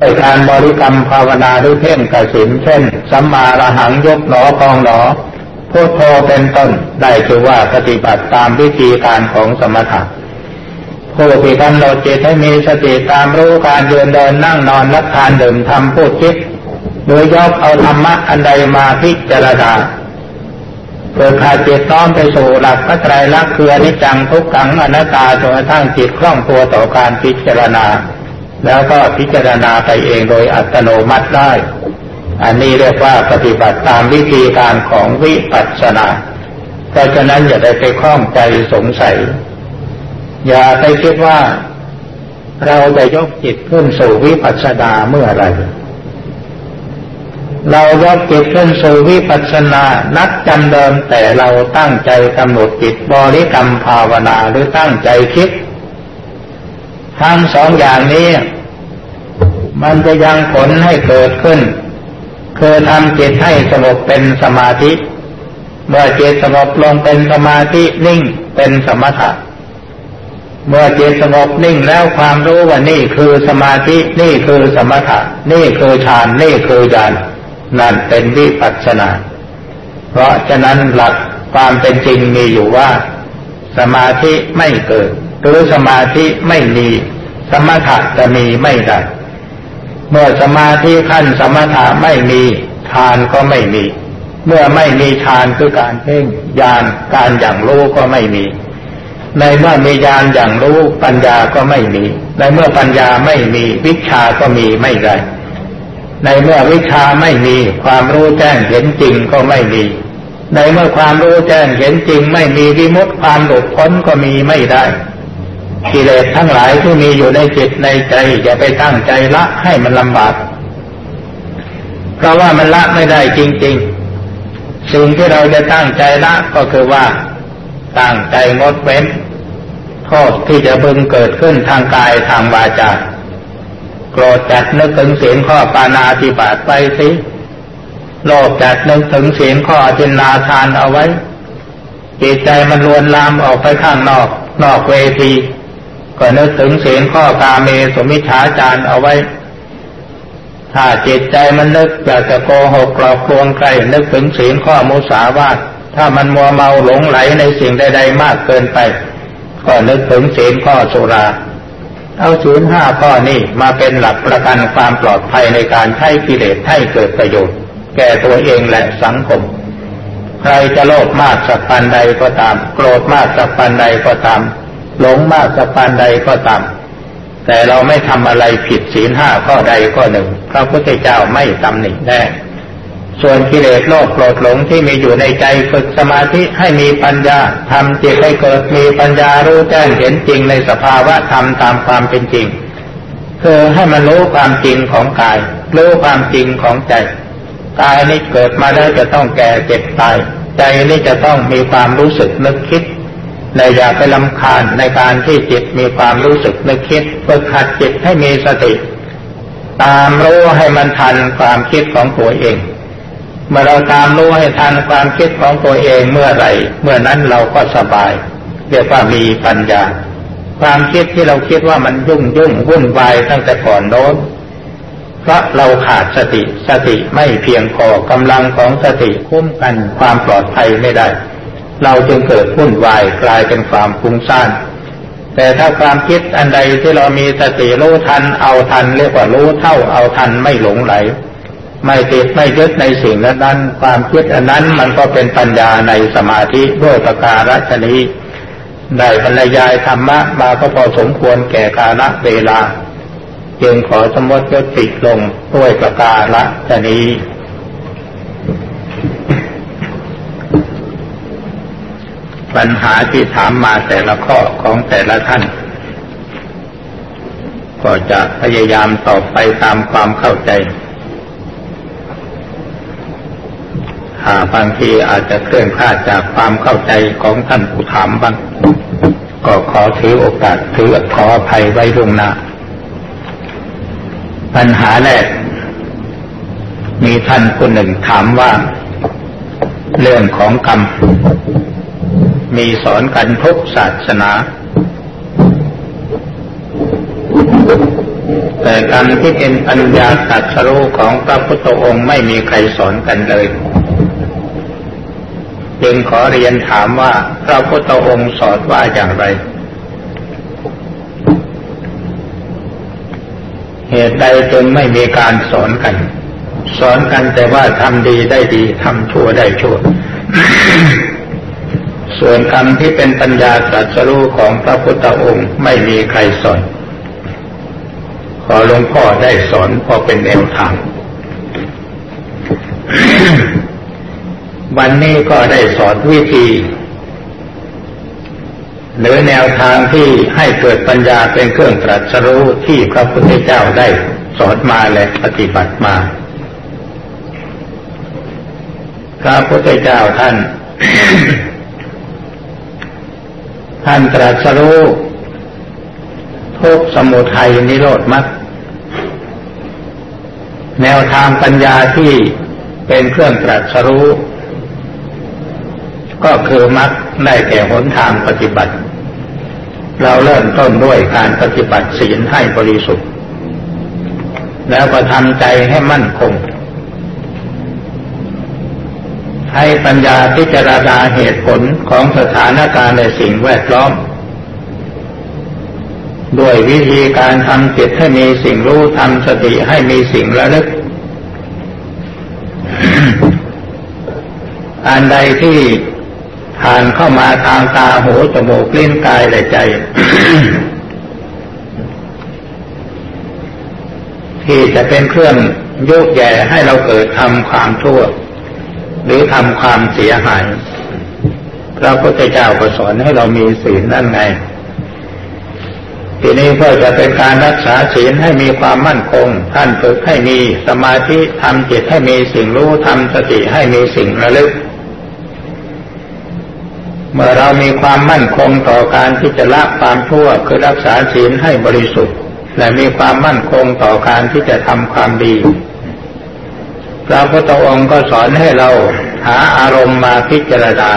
ในการบริกรรมภาวนาด้วยเพ่งกสินเช่น สัมมาระหังยกหนอพองหนอพุทโธเป็นต้นได้คือว่าปฏิบัติตามวิธีการของสมถะผู้ที่กำหนดจิตให้มีสติตามรู้การเดินเดินนั่งนอนรับทานดื่มทำพูดคิด โดยยกเอาธรรมะอันใดมาพิจารณาเพื่อขาจิตน้อมไปสู่หลักพระไตรลักษณ์คืออนิจจังทุกขังอนัตตาจนกระทั่งจิตคล่องตัวต่อการพิจารณา แล้วก็พิจารณาไปเองโดยอัตโนมัติได้ อันนี้เรียกว่าปฏิบัติตามวิธีการของวิปัสสนาเพราะฉะนั้นอย่าได้ไปคล้องใจสงสัย อย่าไปคิดว่า เราจะยกจิตขึ้นสู่วิปัสสนาเมื่อไร เรายกจิตขึ้นสู่วิปัสสนา นัดจำเดิมแต่เราตั้งใจกำหนดจิตบริกรรมภาวนาหรือตั้งใจคิดทั้งสองอย่างนี้ มันจะยังผลให้เกิดขึ้น คือทำจิตให้สงบเป็นสมาธิ เมื่อจิตสงบลงเป็นสมาธินิ่งเป็นสมถะเมื่อจิตสงบนิ่งแล้วความรู้ว่านี่คือสมาธินี่คือสมถะนี่คือฌานนี่คือญาณ นั่นเป็นวิปัสสนา เพราะฉะนั้นหลักความเป็นจริงมีอยู่ว่า สมาธิไม่เกิด หรือสมาธิไม่มี สมถะจะมีไม่ได้ เมื่อสมาธิขั้นสมถะไม่มีฌานก็ไม่มี เมื่อไม่มีฌานคือการเพ่งญาณการอย่างรู้ก็ไม่มี ในเมื่อมีญาณอย่างรู้ปัญญาก็ไม่มี ในเมื่อปัญญาไม่มีวิชาก็มีไม่ได้ ในเมื่อวิชาไม่มีความรู้แจ้งเห็นจริงก็ไม่มี ในเมื่อความรู้แจ้งเห็นจริง ไม่มีวิมุตความหลุดพ้นก็มีไม่ได้ กิเลสทั้งหลายที่มีอยู่ในจิตในใจอย่าไปตั้งใจละให้มันลำบากเพราะว่ามันละไม่ได้จริง ๆ สิ่งที่เราจะตั้งใจละก็คือว่าตั้งใจงดเว้นโทษที่จะบึงเกิดขึ้นทางกายทางวาจา รธจัดนึกถึงเสียงข้อปานาติบาตไปสิโลภจัดนึกถึงเสียงข้ออจินนาทานเอาไว้จิตใจมันลวนลามออกไปข้างนอก นอกเวที ก็นึกถึงเสียงข้อกาเมสมิชาจารเอาไว้ ถ้าจิตใจมันนึกอยากจะโกหกกลอกลวงใครนึกถึงเสียงข้อมุสาวาทถ้ามันมัวเมาหลงไหลในสิ่งใดๆมากเกินไป ก็นึกถึงเสียงข้อสุรา เอาศีลห้าข้อนี้มาเป็นหลักประกันความปลอดภัยในการใช้กิเลสให้เกิดประโยชน์ แก่ตัวเองและสังคม ใครจะโลภมากสักปันใดก็ตาม โกรธมากสักปันใดก็ตาม หลงมากสักปันใดก็ตาม แต่เราไม่ทำอะไรผิดศีลห้าข้อใดข้อหนึ่งพระพุทธเจ้าไม่ตำหนิแน่ ส่วนกิเลสโลภโกรธหลงที่มีอยู่ในใจฝึกสมาธิให้มีปัญญาทำจิตให้เกิดมีปัญญารู้แจ้งเห็นจริงในสภาวะธรรมตามความเป็นจริงคือให้มันรู้ความจริงของกาย รู้ความจริงของใจกายนี้เกิดมาแล้วจะต้องแก่เจ็บตาย ใจนี้จะต้องมีความรู้สึกนึกคิดในอย่าไปลำคาญในการที่จิตมีความรู้สึกนึกคิดฝึกหัดจิตให้มีสติ ตามรู้ให้มันทันความคิดของตัวเอง เมื่อเราตามรู้ให้ทันความคิดของตัวเองเมื่อไรเมื่อนั้นเราก็สบาย เรียกว่ามีปัญญา ความคิดที่เราคิดว่ามันยุ่งยุ่งวุ่นวายตั้งแต่ก่อนโน้นเพราะเราขาดสติสติไม่เพียงพอกำลังของสติคุ้มกันความปลอดภัยไม่ได้ เราจึงเกิดวุ่นวายกลายเป็นความฟุ้งซ่านแต่ถ้าความคิดอันใดที่เรามีสติรู้ทันเอาทันเรียกว่ารู้เท่าเอาทันไม่หลงไหล ไม่ติดไม่ยึดในสิ่งนั้น ความคิดอันนั้นมันก็เป็นปัญญาในสมาธิด้วยประการฉนี้ได้บรรยายธรรมะมาก็พอสมควรแก่กาลเวลา จึงขอสมมติยติลงด้วยประการฉนี้ปัญหาที่ถามมาแต่ละข้อของแต่ละท่าน ก็จะพยายามตอบไปตามความเข้าใจ หาบางทีอาจจะเคลื่อนคลาดจากความเข้าใจของท่านผู้ถามบ้าง ก็ขอถือโอกาสถือขออภัยไว้ล่วงหน้า ปัญหาแรก มีท่านคนหนึ่งถามว่า เรื่องของกรรม มีสอนกันทุกศาสนา แต่การที่เป็นปัญญาตรัสรู้ของพระพุทธองค์ไม่มีใครสอนกันเลย จึงขอเรียนถามว่าพระพุทธองค์สอนว่าอย่างไร เหตุใดจึงไม่มีการสอนกัน สอนกันแต่ว่าทำดีได้ดีทำชั่วได้ชั่ว ส่วนคำที่เป็นปัญญาตรัสรู้ของพระพุทธองค์ไม่มีใครสอน ขอหลวงพ่อได้สอนพอเป็นแนวทาง วันนี้ก็ได้สอนวิธี หรือแนวทางที่ให้เกิดปัญญาเป็นเครื่องตรัสรู้ที่พระพุทธเจ้าได้สอนมาและปฏิบัติมา พระพุทธเจ้าท่าน ท่านตรัสรู้ทุกสมุทัยนิโรธมรรคแนวทางปัญญาที่เป็นเครื่องตรัสรู้ ก็คือมรรคได้แก่หนทางปฏิบัติ เราเริ่มต้นด้วยการปฏิบัติศีลให้บริสุทธิ์ แล้วก็ทำใจให้มั่นคง ให้ปัญญาพิจารณาเหตุผลของสถานการณ์ในสิ่งแวดล้อมด้วยวิธีการทำจิตให้มีสิ่งรู้ทำสติให้มีสิ่งระลึก อันใดที่ ผ่านเข้ามาทางตาหูจมูกลิ้นกายและใจ ที่จะเป็นเครื่องยุแย่ให้เราเกิดทำความชั่ว หรือทำความเสียหายพระพุทธเจ้าก็สอนให้เรามีศีลนั่นไง ทีนี้เพื่อจะเป็นการรักษาศีลให้มีความมั่นคง ท่านฝึกให้มีสมาธิทำจิตให้มีสิ่งรู้ทำสติให้มีสิ่งระลึก เมื่อเรามีความมั่นคงต่อการที่จะละความชั่วคือรักษาศีลให้บริสุทธิ์ และมีความมั่นคงต่อการที่จะทำความดีพระพุทธองค์ก็สอนให้เราหาอารมณ์มาพิจารณา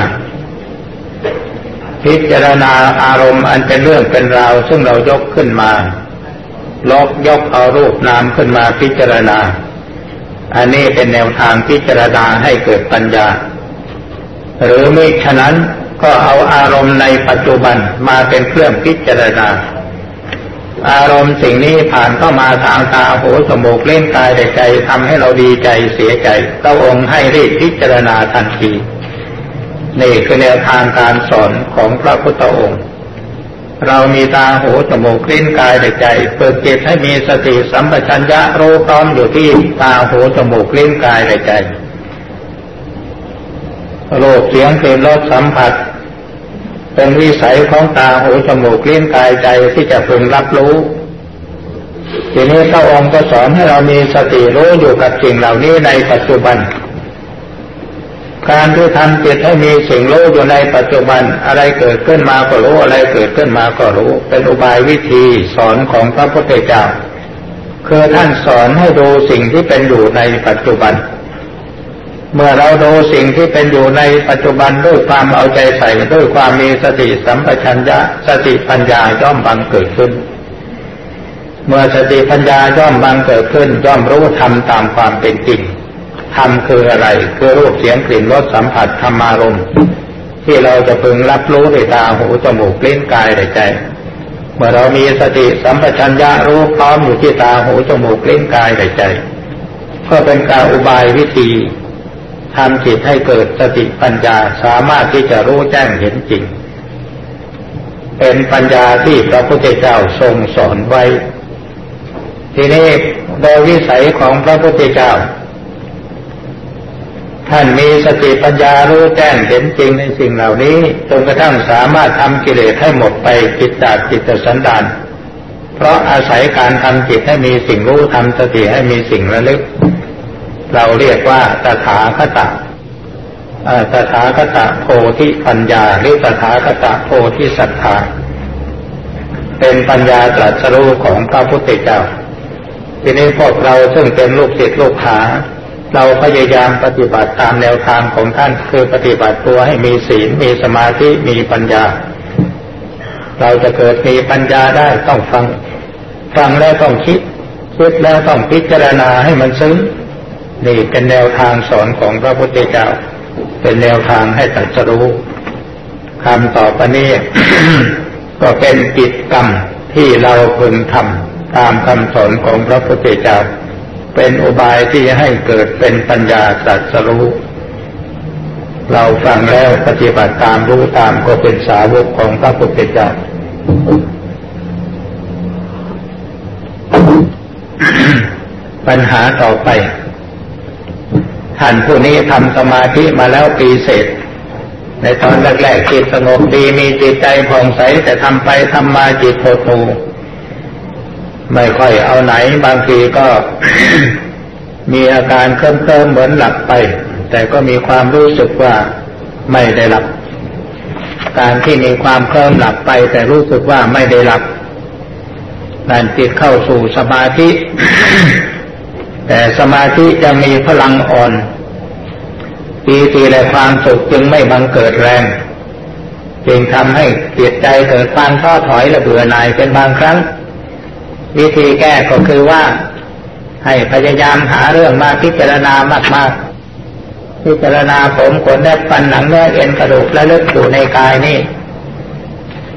พิจารณาอารมณ์อันเป็นเรื่องเป็นราว ซึ่งเรายกขึ้นมาลกยกเอารูปนามขึ้นมาพิจารณา อันนี้เป็นแนวทางพิจารณาให้เกิดปัญญา หรือไม่ฉะนั้น ก็เอาอารมณ์ในปัจจุบันมาเป็นเครื่องพิจารณา อารมณ์สิ่งนี้ผ่านเข้ามาทางตาหูสมูกเล่นกายแต่ใจทำให้เราดีใจเสียใจพระองค์ให้รีบพิจารณาทันทีนี่คือแนวทางการสอนของพระพุทธองค์ เรามีตาหูจมูกลิ้นกายแต่ใจเปิดจิตให้มีสติสัมปชัญญะรู้พร้อมอยู่ที่ตาหูจมูกลิ้นกายแต่ใจโลกเสียงเป็นรสสัมผัส เป็นวิสัยของตาหูจมูกลิ้นกายใจที่จะพึงรับรู้ ทีนี้พระองค์ก็สอนให้เรามีสติรู้อยู่กับสิ่งเหล่านี้ในปัจจุบัน การที่ทำจิตให้มีสิ่งรู้อยู่ในปัจจุบันอะไรเกิดขึ้นมาก็รู้อะไรเกิดขึ้นมาก็รู้ เป็นอุบายวิธีสอนของพระพุทธเจ้าคือท่านสอนให้ดูสิ่งที่เป็นอยู่ในปัจจุบัน เมื่อเราดูสิ่งที่เป็นอยู่ในปัจจุบันด้วยความเอาใจใส่ด้วยความมีสติสัมปชัญญะสติปัญญาย่อมบังเกิดขึ้น เมื่อสติปัญญาย่อมบังเกิดขึ้น ย่อมรู้ทำตามความเป็นจริงทำคืออะไร คือรูปเสียงกลิ่นรสสัมผัสธรรมารมณ์ที่เราจะพึงรับรู้ด้วยตาหูจมูกลิ้นกายใจ เมื่อเรามีสติสัมปชัญญะรู้พร้อมอยู่ที่ตาหูจมูกลิ้นกายใจก็เป็นการอุบายวิธี ทำจิตให้เกิดสติปัญญาสามารถที่จะรู้แจ้งเห็นจริง เป็นปัญญาที่พระพุทธเจ้าทรงสอนไว้ ทีนี้โดยวิสัยของพระพุทธเจ้า ท่านมีสติปัญญารู้แจ้งเห็นจริงในสิ่งเหล่านี้จนกระทั่งสามารถทำกิเลสให้หมดไปจิตจากจิตสันดานเพราะอาศัยการทำจิตให้มีสิ่งรู้ทำสติให้มีสิ่งระลึก เราเรียกว่าตถาคตตถาคตโพธิปัญญาหรือตถาคตโพธิสัทธาเป็นปัญญาตรัสรู้ของพระพุทธเจ้า ทีนี้พวกเราซึ่งเป็นลูกศิษย์ลูกหา เราพยายามปฏิบัติตามแนวทางของท่านคือปฏิบัติตัวให้มีศีลมีสมาธิมีปัญญา เราจะเกิดมีปัญญาได้ต้องฟัง ฟังแล้วต้องคิดคิดแล้วต้องพิจารณาให้มันซึ้ง นี่เป็นแนวทางสอนของพระพุทธเจ้า เป็นแนวทางให้ตัดสรู้คำต่อไปนี้ ก็เป็นกิจกรรมที่เราพึงทำตามคำสอนของพระพุทธเจ้า เป็นอุบายที่ให้เกิดเป็นปัญญาตัดสรู้เราฟังแล้วปฏิบัติตามรู้ตามก็เป็นสาวกของพระพุทธเจ้าปัญหาต่อไป ท่านผู้นี้ทำสมาธิมาแล้วปีเศษในตอนแรกๆจิตสงบดีมีจิตใจผ่องใสแต่ทำไปทำมาจิตโหดหูไม่ค่อยเอาไหนบางทีก็มีอาการเคลิ้มเคลิมเหมือนหลับไป แต่ก็มีความรู้สึกว่าไม่ได้หลับ การที่มีความเคลิ้มหลับไป แต่รู้สึกว่าไม่ได้หลับนั่นจิตเข้าสู่สมาธิ แต่สมาธิจะมีพลังอ่อนปีติและความสุขจึงไม่บังเกิดแรง จึงทำให้เจิตใจเกิดความท้อถอยและเบื่อหน่ายเป็นบางครั้ง วิธีแก้ก็คือว่า ให้พยายามหาเรื่องมาพิจารณามากๆ พิจารณาผมขนและฟันหนังเนื้อเอ็นกระดูกและเลือดอยู่ในกายนี่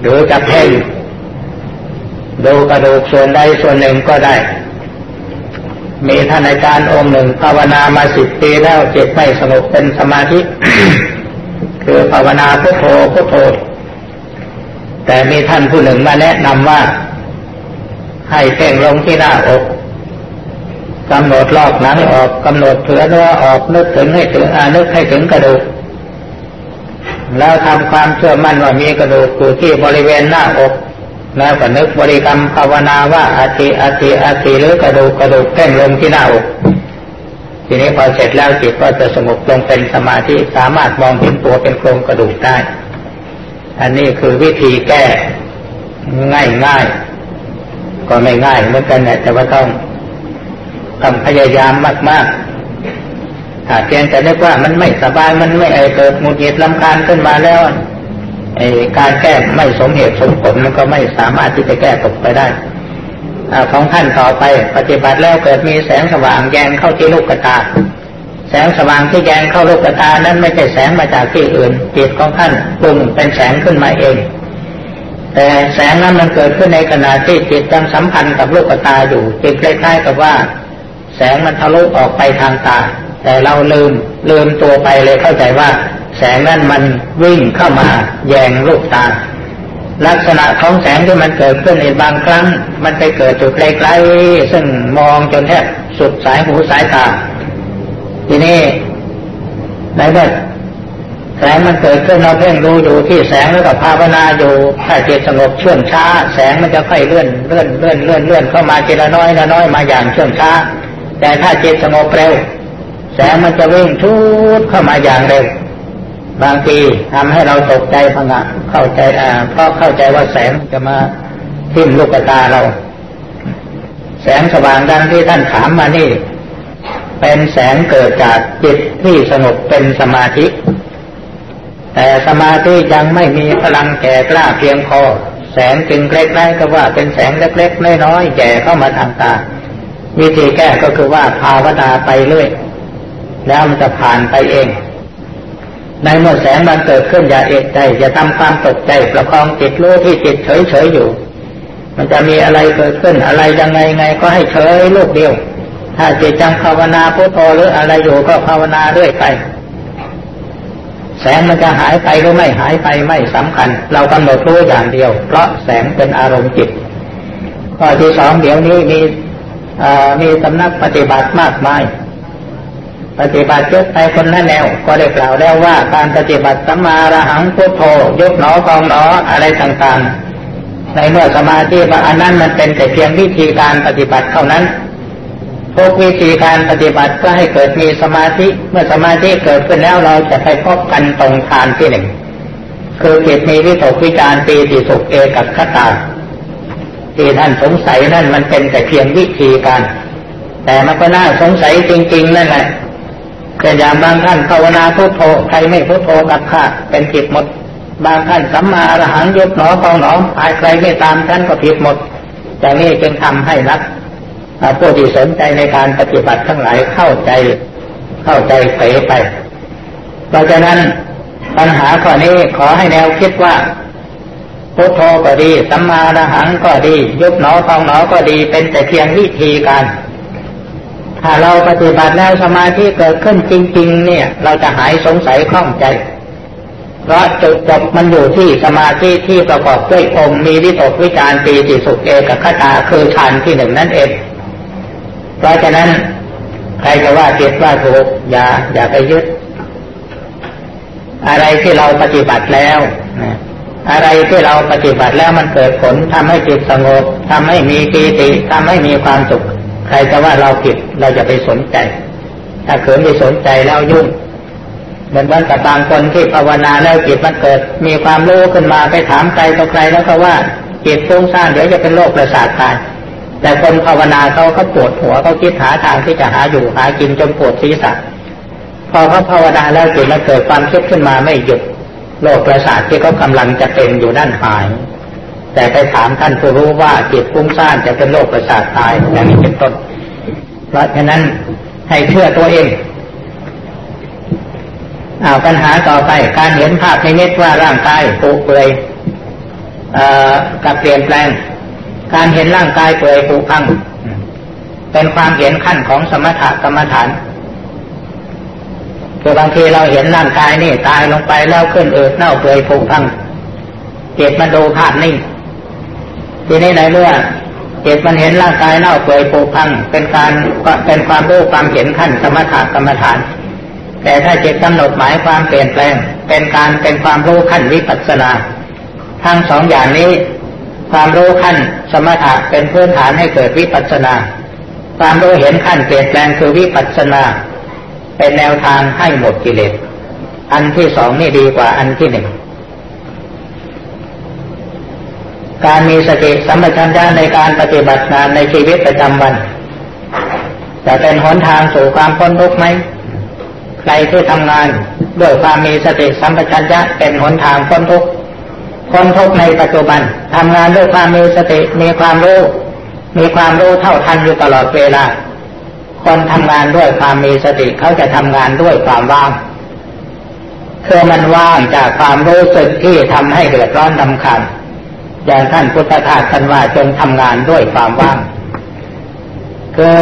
หรือจะเพ่งดูกระดูกส่วนใดส่วนหนึ่งก็ได้ มีท่านอาจารย์องค์หนึ่งภาวนามาสิบปีแล้วจิตไม่สงบเป็นสมาธิคือภาวนาพุทโธพุทโธ แต่มีท่านผู้หนึ่งมาแนะนำว่า ให้เพ่งลงที่หน้าอกกำหนดลอกหนังออกกำหนดเถือเนื้อออกนึกถึงให้ถึงอานึกให้ถึงกระดูกแล้วทำความเชื่อมั่นว่ามีกระดูกอยู่ที่บริเวณหน้าอก แล้วก็นึกบริกรรมภาวนาว่าอาทิอาทิอาทิหรือกระดูกกระดูกแก้งลงที่หน้าอกทีนี้พอเสร็จแล้วจิตก็จะสงบลงเป็นสมาธิสามารถมองเห็นตัวเป็นโครงกระดูกได้ อันนี้คือวิธีแก้ง่ายง่ายก็ไม่ง่ายเหมือนกันนะแต่ว่าต้องต้องพยายามมากๆถ้าเพียงแต่นึกว่ามันไม่สบายมันไม่เกิดมุดหงิดลำคาญขึ้นมาแล้ว การแก้ไม่สมเหตุสมผลมันก็ไม่สามารถที่จะแก้ตกไปได้ของท่านต่อไปปฏิบัติแล้วเกิดมีแสงสว่างแยงเข้าที่ลูกตา แสงสว่างที่แยงเข้าลูกตานั้นไม่ใช่แสงมาจากที่อื่นจิตของท่านปรุงเป็นแสงขึ้นมาเอง แต่แสงนั้นมันเกิดขึ้นในขณะที่จิตยังสัมพันธ์กับลูกตาอยู่จิตคล้ๆกับว่า แสงมันทะลุออกไปทางตา แต่เราลืมลืมตัวไปเลยเข้าใจว่า แสงนั้นมันวิ่งเข้ามาแยงลูกตา ลักษณะของแสงที่มันเกิดขึ้นในบางครั้ง มันไปเกิดจุดไกลๆซึ่งมองจนแทบสุดสายหูสายตา ทีนี้ในเมื่อแสงมันเกิดขึ้นเราเพ่งดูอยู่ที่แสงแล้วก็ภาวนาอยู่ถ้าจิตสงบเชื่องช้า แสงมันจะค่อยเลื่อนเลื่อนเลื่อนเลื่อนเลื่อนเข้ามาทีละน้อยละน้อยมาอย่างเชื่องช้า แต่ถ้าจิตสงบเร็ว แสงมันจะวิ่งชุดเข้ามาอย่างเร็ว บางทีทำให้เราตกใจพังะเข้าใจอ่าเพราะเข้าใจว่าแสงจะมาทิ่มลูกตาเรา แสงสว่างดังที่ท่านถามมานี่ เป็นแสงเกิดจากจิตที่สงบเป็นสมาธิ แต่สมาธิยังไม่มีพลังแก่กล้าเพียงพอแสงจึงเล็กๆก็ว่าเป็นแสงเล็กๆน้อยๆแก่เข้ามาทางตาวิธีแก้ก็คือว่าภาวนาไปเรื่อยแล้วมันจะผ่านไปเอง ในเมื่อแสงมันเกิดขึ้นอย่าเอกใจอย่าทำความตกใจประคองจิตรู้ที่จิตเฉยๆอยู่ มันจะมีอะไรเกิดขึ้นอะไรยังไงไงก็ให้เฉยลูกเดียว ถ้าจิตจังภาวนาพุทโธหรืออะไรอยู่ก็ภาวนาเรื่อยไป แสงมันจะหายไปหรือไม่หายไปไม่สำคัญ เรากำหนดรู้อย่างเดียว เพราะแสงเป็นอารมณ์จิตข้อที่สองเดี๋ยวนี้มีมีสำนักปฏิบัติมากมาย ปฏิบัติยกไปคนละแนว ก็ได้กล่าวแล้วว่าการปฏิบัติสัมมาระหังพุทโธยกหนอกองหนออะไรต่างๆ ในเมื่อสมาธิว่าอันนั้นมันเป็นแต่เพียงวิธีการปฏิบัติเท่านั้นทุกวิธีการปฏิบัติก็ให้เกิดมีสมาธิเมื่อสมาธิเกิดขึ้นแล้วเราจะไปพบกันตรงทานที่หนึ่งคือจิตมีวิตกวิจารปีติสุขเอกัคตาที่ท่านสงสัยนั่นมันเป็นแต่เพียงวิธีการ แต่มันก็น่าสงสัยจริง ๆ นั่นแหละ แต่อย่างบางท่านภาวนาพุทโธใครไม่พุทโธกับข้าเป็นผิดหมด บางท่านสัมมาอรหังยกหนอเปาหนออายใครไม่ตามท่านก็ผิดหมดอย่างนี้จึงทำให้นักผู้ที่สนใจในการปฏิบัติทั้งหลายเข้าใจเข้าใจเป๋ไป เพราะฉะนั้นปัญหาข้อนี้ขอให้แนวคิดว่าพุทโธก็ดี สัมมาอรหังก็ดี ยุบหนอฟองหนอก็ดีเป็นแต่เพียงวิธีการ ถ้าเราปฏิบัติแล้วสมาธิเกิดขึ้นจริง ๆ เนี่ย เราจะหายสงสัยข้องใจ เพราะจุดจบมันอยู่ที่สมาธิที่ประกอบด้วยองค์มีวิตกวิจารปีติสุขเอกคตาคือฌานที่หนึ่งนั่นเอง เพราะฉะนั้นใครจะว่าผิดว่าถูกอย่าอย่าไปยึด อะไรที่เราปฏิบัติแล้วอะไรที่เราปฏิบัติแล้วมันเกิดผลทำให้จิตสงบทำให้มีปีติทำให้มีความสุข ใครจะว่าเราผิดเราจะไปสนใจ ถ้าเขินไปสนใจแล้วยุ่ง เหมือนวันกับบางคนที่ภาวนาแล้วจิตมันเกิด มีความรู้ขึ้นมาไปถามใครต่อใครแล้วก็ว่าจิตฟุ้งซ่านเดี๋ยวจะเป็นโรคประสาทตายแต่คนภาวนาเขาเขาปวดหัวเขาคิดหาทางที่จะหาอยู่หากินจนปวดศีรษะพอเขาภาวนาแล้วจิตมันเกิดความคิดขึ้นมาไม่หยุดโรคประสาทที่เขากำลังจะเป็นอยู่นั่นหาย แต่ไปถามท่านผู้รู้ว่าจิตฟุ้งซ่านจะเป็นโรคประสาทตายอย่างนี้เป็นต้น เพราะฉะนั้นให้เชื่อตัวเองเอาปัญหาต่อไปการเห็นภาพในเม็ดว่าร่างกายปุเปื่อยกับเปลี่ยนแปลง การเห็นร่างกายเปื่อยผุพังเป็นความเห็นขั้นของสมถะกรรมฐานคือบางทีเราเห็นร่างกายนี่ตายลงไปแล้วขึ้นเอิดเน่าเปื่อยผุพังเจ็บมาดูภาพนิ่ง ทีนี้ในเมื่อเจ็บมันเห็นร่างกายเน่าเปื่อยผุพังเป็นการเป็นความรู้ความเห็นขั้นสมถะกรรมฐาน แต่ถ้าจิตกำหนดหมายความเปลี่ยนแปลง เป็นการเป็นความรู้ขั้นวิปัสสนา ทั้งสองอย่างนี้ ความรู้ขั้นสมถะเป็นพื้นฐานให้เกิดวิปัสสนา ความรู้เห็นขั้นเปลี่ยนแปลงคือวิปัสสนา เป็นแนวทางให้หมดกิเลสอันที่สองนี่ดีกว่าอันที่หนึ่ง การมีสติสัมปชัญญะในการปฏิบัติงานในชีวิตประจำวันจะเป็นหนทางสู่ความพ้นทุกข์ไหมใครที่ทำงานด้วยความมีสติสัมปชัญญะเป็นหนทางพ้นทุกข์พ้นทุกข์ในปัจจุบันทำงานด้วยความมีสติมีความรู้มีความรู้เท่าทันอยู่ตลอดเวลา คนทำงานด้วยความมีสติเขาจะทำงานด้วยความว่างคือมันว่างจากความรู้สึกที่ทำให้เดือดร้อนดำคัน อย่างท่านพุทธทาสท่านว่าจงทำงานด้วยความว่างคือ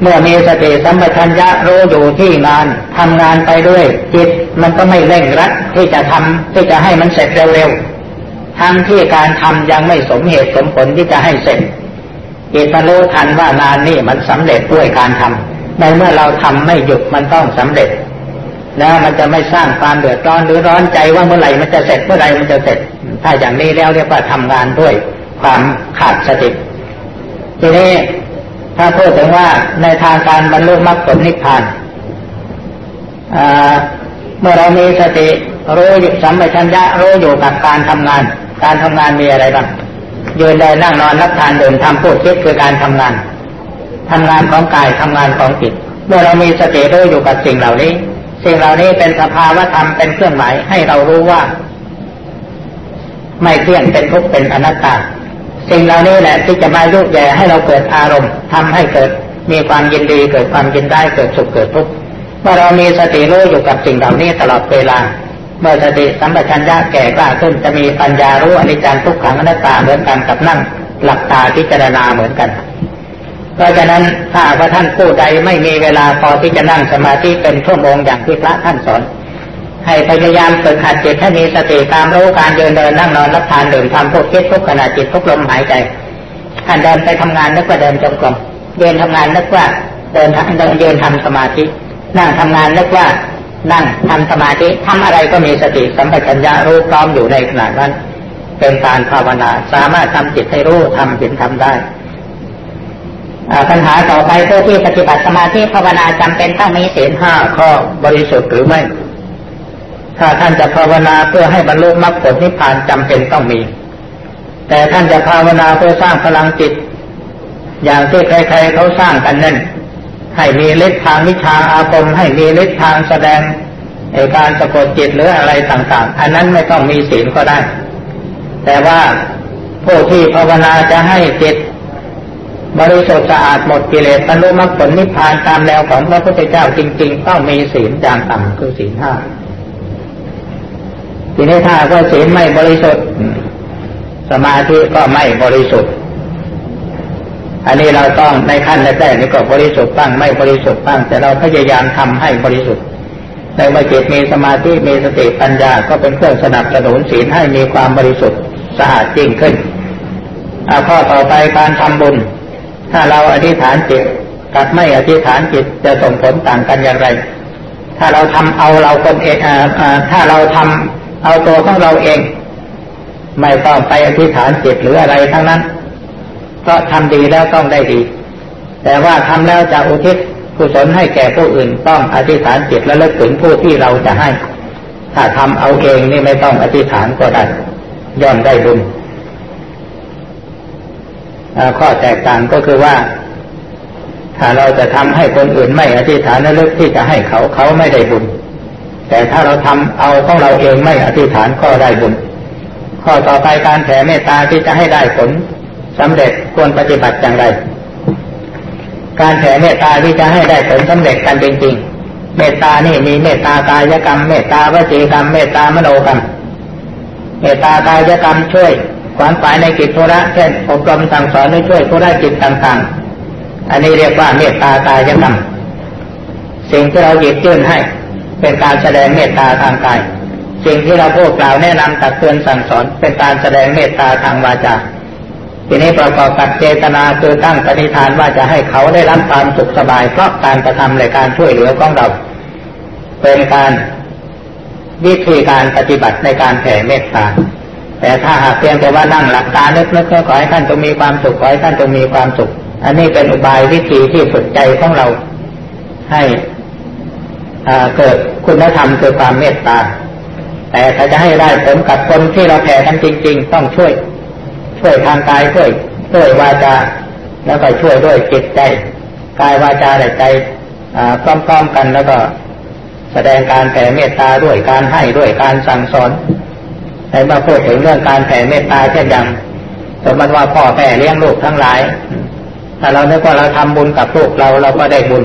เมื่อมีสติสัมปชัญญะรู้อยู่ที่งานทำงานไปด้วย จิตมันก็ไม่เร่งรัดที่จะทำที่จะให้มันเสร็จเร็วๆทั้งที่การทำยังไม่สมเหตุสมผลที่จะให้เสร็จจิตมันรู้ทันว่างานนี่มันสำเร็จด้วยการทำในเมื่อเราทำไม่หยุดมันต้องสำเร็จ แล้วมันจะไม่สร้างความเดือดร้อนหรือร้อนใจว่าเมื่อไหร่มันจะเสร็จเมื่อไหร่มันจะเสร็จ ถ้าอย่างนี้แล้วเรียกว่าทำงานด้วยความขาดสติ ทีนี้ถ้าพูดถึงว่าในทางการบรรลุมรรคผลนิพพานเมื่อเรามีสติรู้สัมปชัญญะรู้อยู่กับการทำงาน การทำงานมีอะไรบ้างยืนเดินนั่งนอนรับทานเดินทำพูดคิดคือการทำงานทำงานของกายทำงานของจิต เมื่อเรามีสติรู้อยู่กับสิ่งเหล่านี้ สิ่งเหล่านี้เป็นสภาวะธรรมเป็นเครื่องหมายให้เรารู้ว่า ไม่เที่ยงเป็นทุกข์เป็นอนัตตา สิ่งเหล่านี้แหละที่จะมายุแย่ให้เราเกิดอารมณ์ทำให้เกิดมีความยินดีเกิดความยินได้เกิดสุขเกิดทุกข์เมื่อเรามีสติรู้อยู่กับสิ่งเหล่านี้ตลอดเวลา เมื่อสติสัมปชัญญะแก่กล้าขึ้นจะมีปัญญารู้อนิจจังทุกขังอนัตตาเหมือนกันกับนั่งหลับตาพิจารณาเหมือนกันเพราะฉะนั้นถ้าพระท่านผู้ใดไม่มีเวลาพอที่จะนั่งสมาธิเป็นชั่วโมงอย่างที่พระท่านสอน ให้พยายามฝึกหัดจิตให้มีสติตามรู้การเดินเดินนั่งนอนรับทานดื่มทำพูดคิดทุกขณะจิตทุกลมหายใจท่านเดินไปทำงานนึกว่าเดินจงกรมเดินทำงานนึกว่าเดินเดินเดินทำสมาธิ นั่งทำงานนึกว่านั่งทำสมาธิทำอะไรก็มีสติสัมปชัญญะรู้พร้อมอยู่ในขณะนั้น เป็นการภาวนาสามารถทำจิตให้รู้ทำจิตทำได้ปัญหาต่อไปผู้ที่ปฏิบัติสมาธิภาวนาจำเป็นต้องมีศีลห้าข้อบริสุทธิ์หรือไม่ ถ้าท่านจะภาวนาเพื่อให้บรรลุมรรคผลนิพพานจำเป็นต้องมี แต่ท่านจะภาวนาเพื่อสร้างพลังจิต อย่างที่ใครๆเขาสร้างกันนั่นให้มีฤทธิ์ทางวิชาอาคม ให้มีฤทธิ์ทางแสดงในการสะกดจิตหรืออะไรต่างๆ อันนั้นไม่ต้องมีศีลก็ได้ แต่ว่าผู้ที่ภาวนาจะให้จิตบริสุทธิ์สะอาดหมดกิเลสบรรลุมรรคผลนิพพานตามแนวของพระพุทธเจ้าจริง ๆ ต้องมีศีลอย่างต่ำคือศีลห้า ทีนี้ถ้าว่าศีลไม่บริสุทธิ์ สมาธิก็ไม่บริสุทธิ์ อันนี้เราต้องในขั้นแรกๆนี่ก็บริสุทธิ์บ้างไม่บริสุทธิ์บ้างแต่เราพยายามทำให้บริสุทธิ์ในเมื่อจิตมีสมาธิมีสติปัญญาก็เป็นเครื่องสนับสนุนศีลให้มีความบริสุทธิ์สะอาดยิ่งขึ้นข้อต่อไปการทำบุญ ถ้าเราอธิษฐานจิตกับไม่อธิษฐานจิตจะส่งผลต่างกันอย่างไร ถ้าเราทำเอาเราคนเองถ้าเราทำ เอาตัวของเราเอง ไม่ต้องไปอธิษฐานจิตหรืออะไรทั้งนั้น ก็ทำดีแล้วต้องได้ดี แต่ว่าทำแล้วจะอุทิศกุศลให้แก่ผู้อื่นต้องอธิษฐานจิตและเลิกถึงผู้ที่เราจะให้ ถ้าทำเอาเองนี่ไม่ต้องอธิษฐานก็ได้ย่อมได้บุญข้อแตกต่างก็คือว่า ถ้าเราจะทำให้คนอื่นไม่อธิษฐานและเลิกที่จะให้เขาเขาไม่ได้บุญ แต่ถ้าเราทำเอาของเราเองไม่อธิษฐานก็ได้บุญ ข้อต่อไปการแผ่เมตตาที่จะให้ได้ผลสำเร็จควรปฏิบัติอย่างไร การแผ่เมตตาที่จะให้ได้ผลสำเร็จกันจริงๆ เมตตานี่มีเมตตากายกรรม เมตตาวจีกรรม เมตตามโนกรรม เมตตากายกรรมช่วยขวานฝ่ายในกิจธุระเช่นอบรมสั่งสอนให้ช่วยธุระจิตต่างๆ อันนี้เรียกว่าเมตตากายกรรม สิ่งที่เราหยิบยื่นให้ เป็นการแสดงเมตตาทางกายสิ่งที่เราพูดกล่าวแนะนำตักเตือนสั่งสอนเป็นการแสดงเมตตาทางวาจาทีนี้ประกอบกับเจตนาคือตั้งปณิธานว่าจะให้เขาได้รับความสุขสบายเพราะการกระทำในการช่วยเหลือของเรา เป็นการวิธีการปฏิบัติในการแผ่เมตตาแต่ถ้าหากเพียงแต่ว่านั่งหลับตานึกนึกขอให้ท่านจงมีความสุขขอให้ท่านจงมีความสุข อันนี้เป็นอุบายวิธีที่ฝึกใจของเรา ให้เกิด คุณธรรมคือความเมตตา แต่ถ้าจะให้ได้ผลกับคนที่เราแผ่กันจริง ๆ ต้องช่วย ช่วยทางกายช่วยช่วยวาจา แล้วก็ช่วยด้วยจิตใจกายวาจาและใจพร้อมๆกันแล้วก็แสดงการแผ่เมตตาด้วยการให้ด้วยการสั่งสอนในมาพูดถึงเรื่องการแผ่เมตตาเช่นอย่างสมมติว่าพ่อแม่เลี้ยงลูกทั้งหลาย ถ้าเรานึกว่าเราทำบุญกับลูกเราเราก็ได้บุญ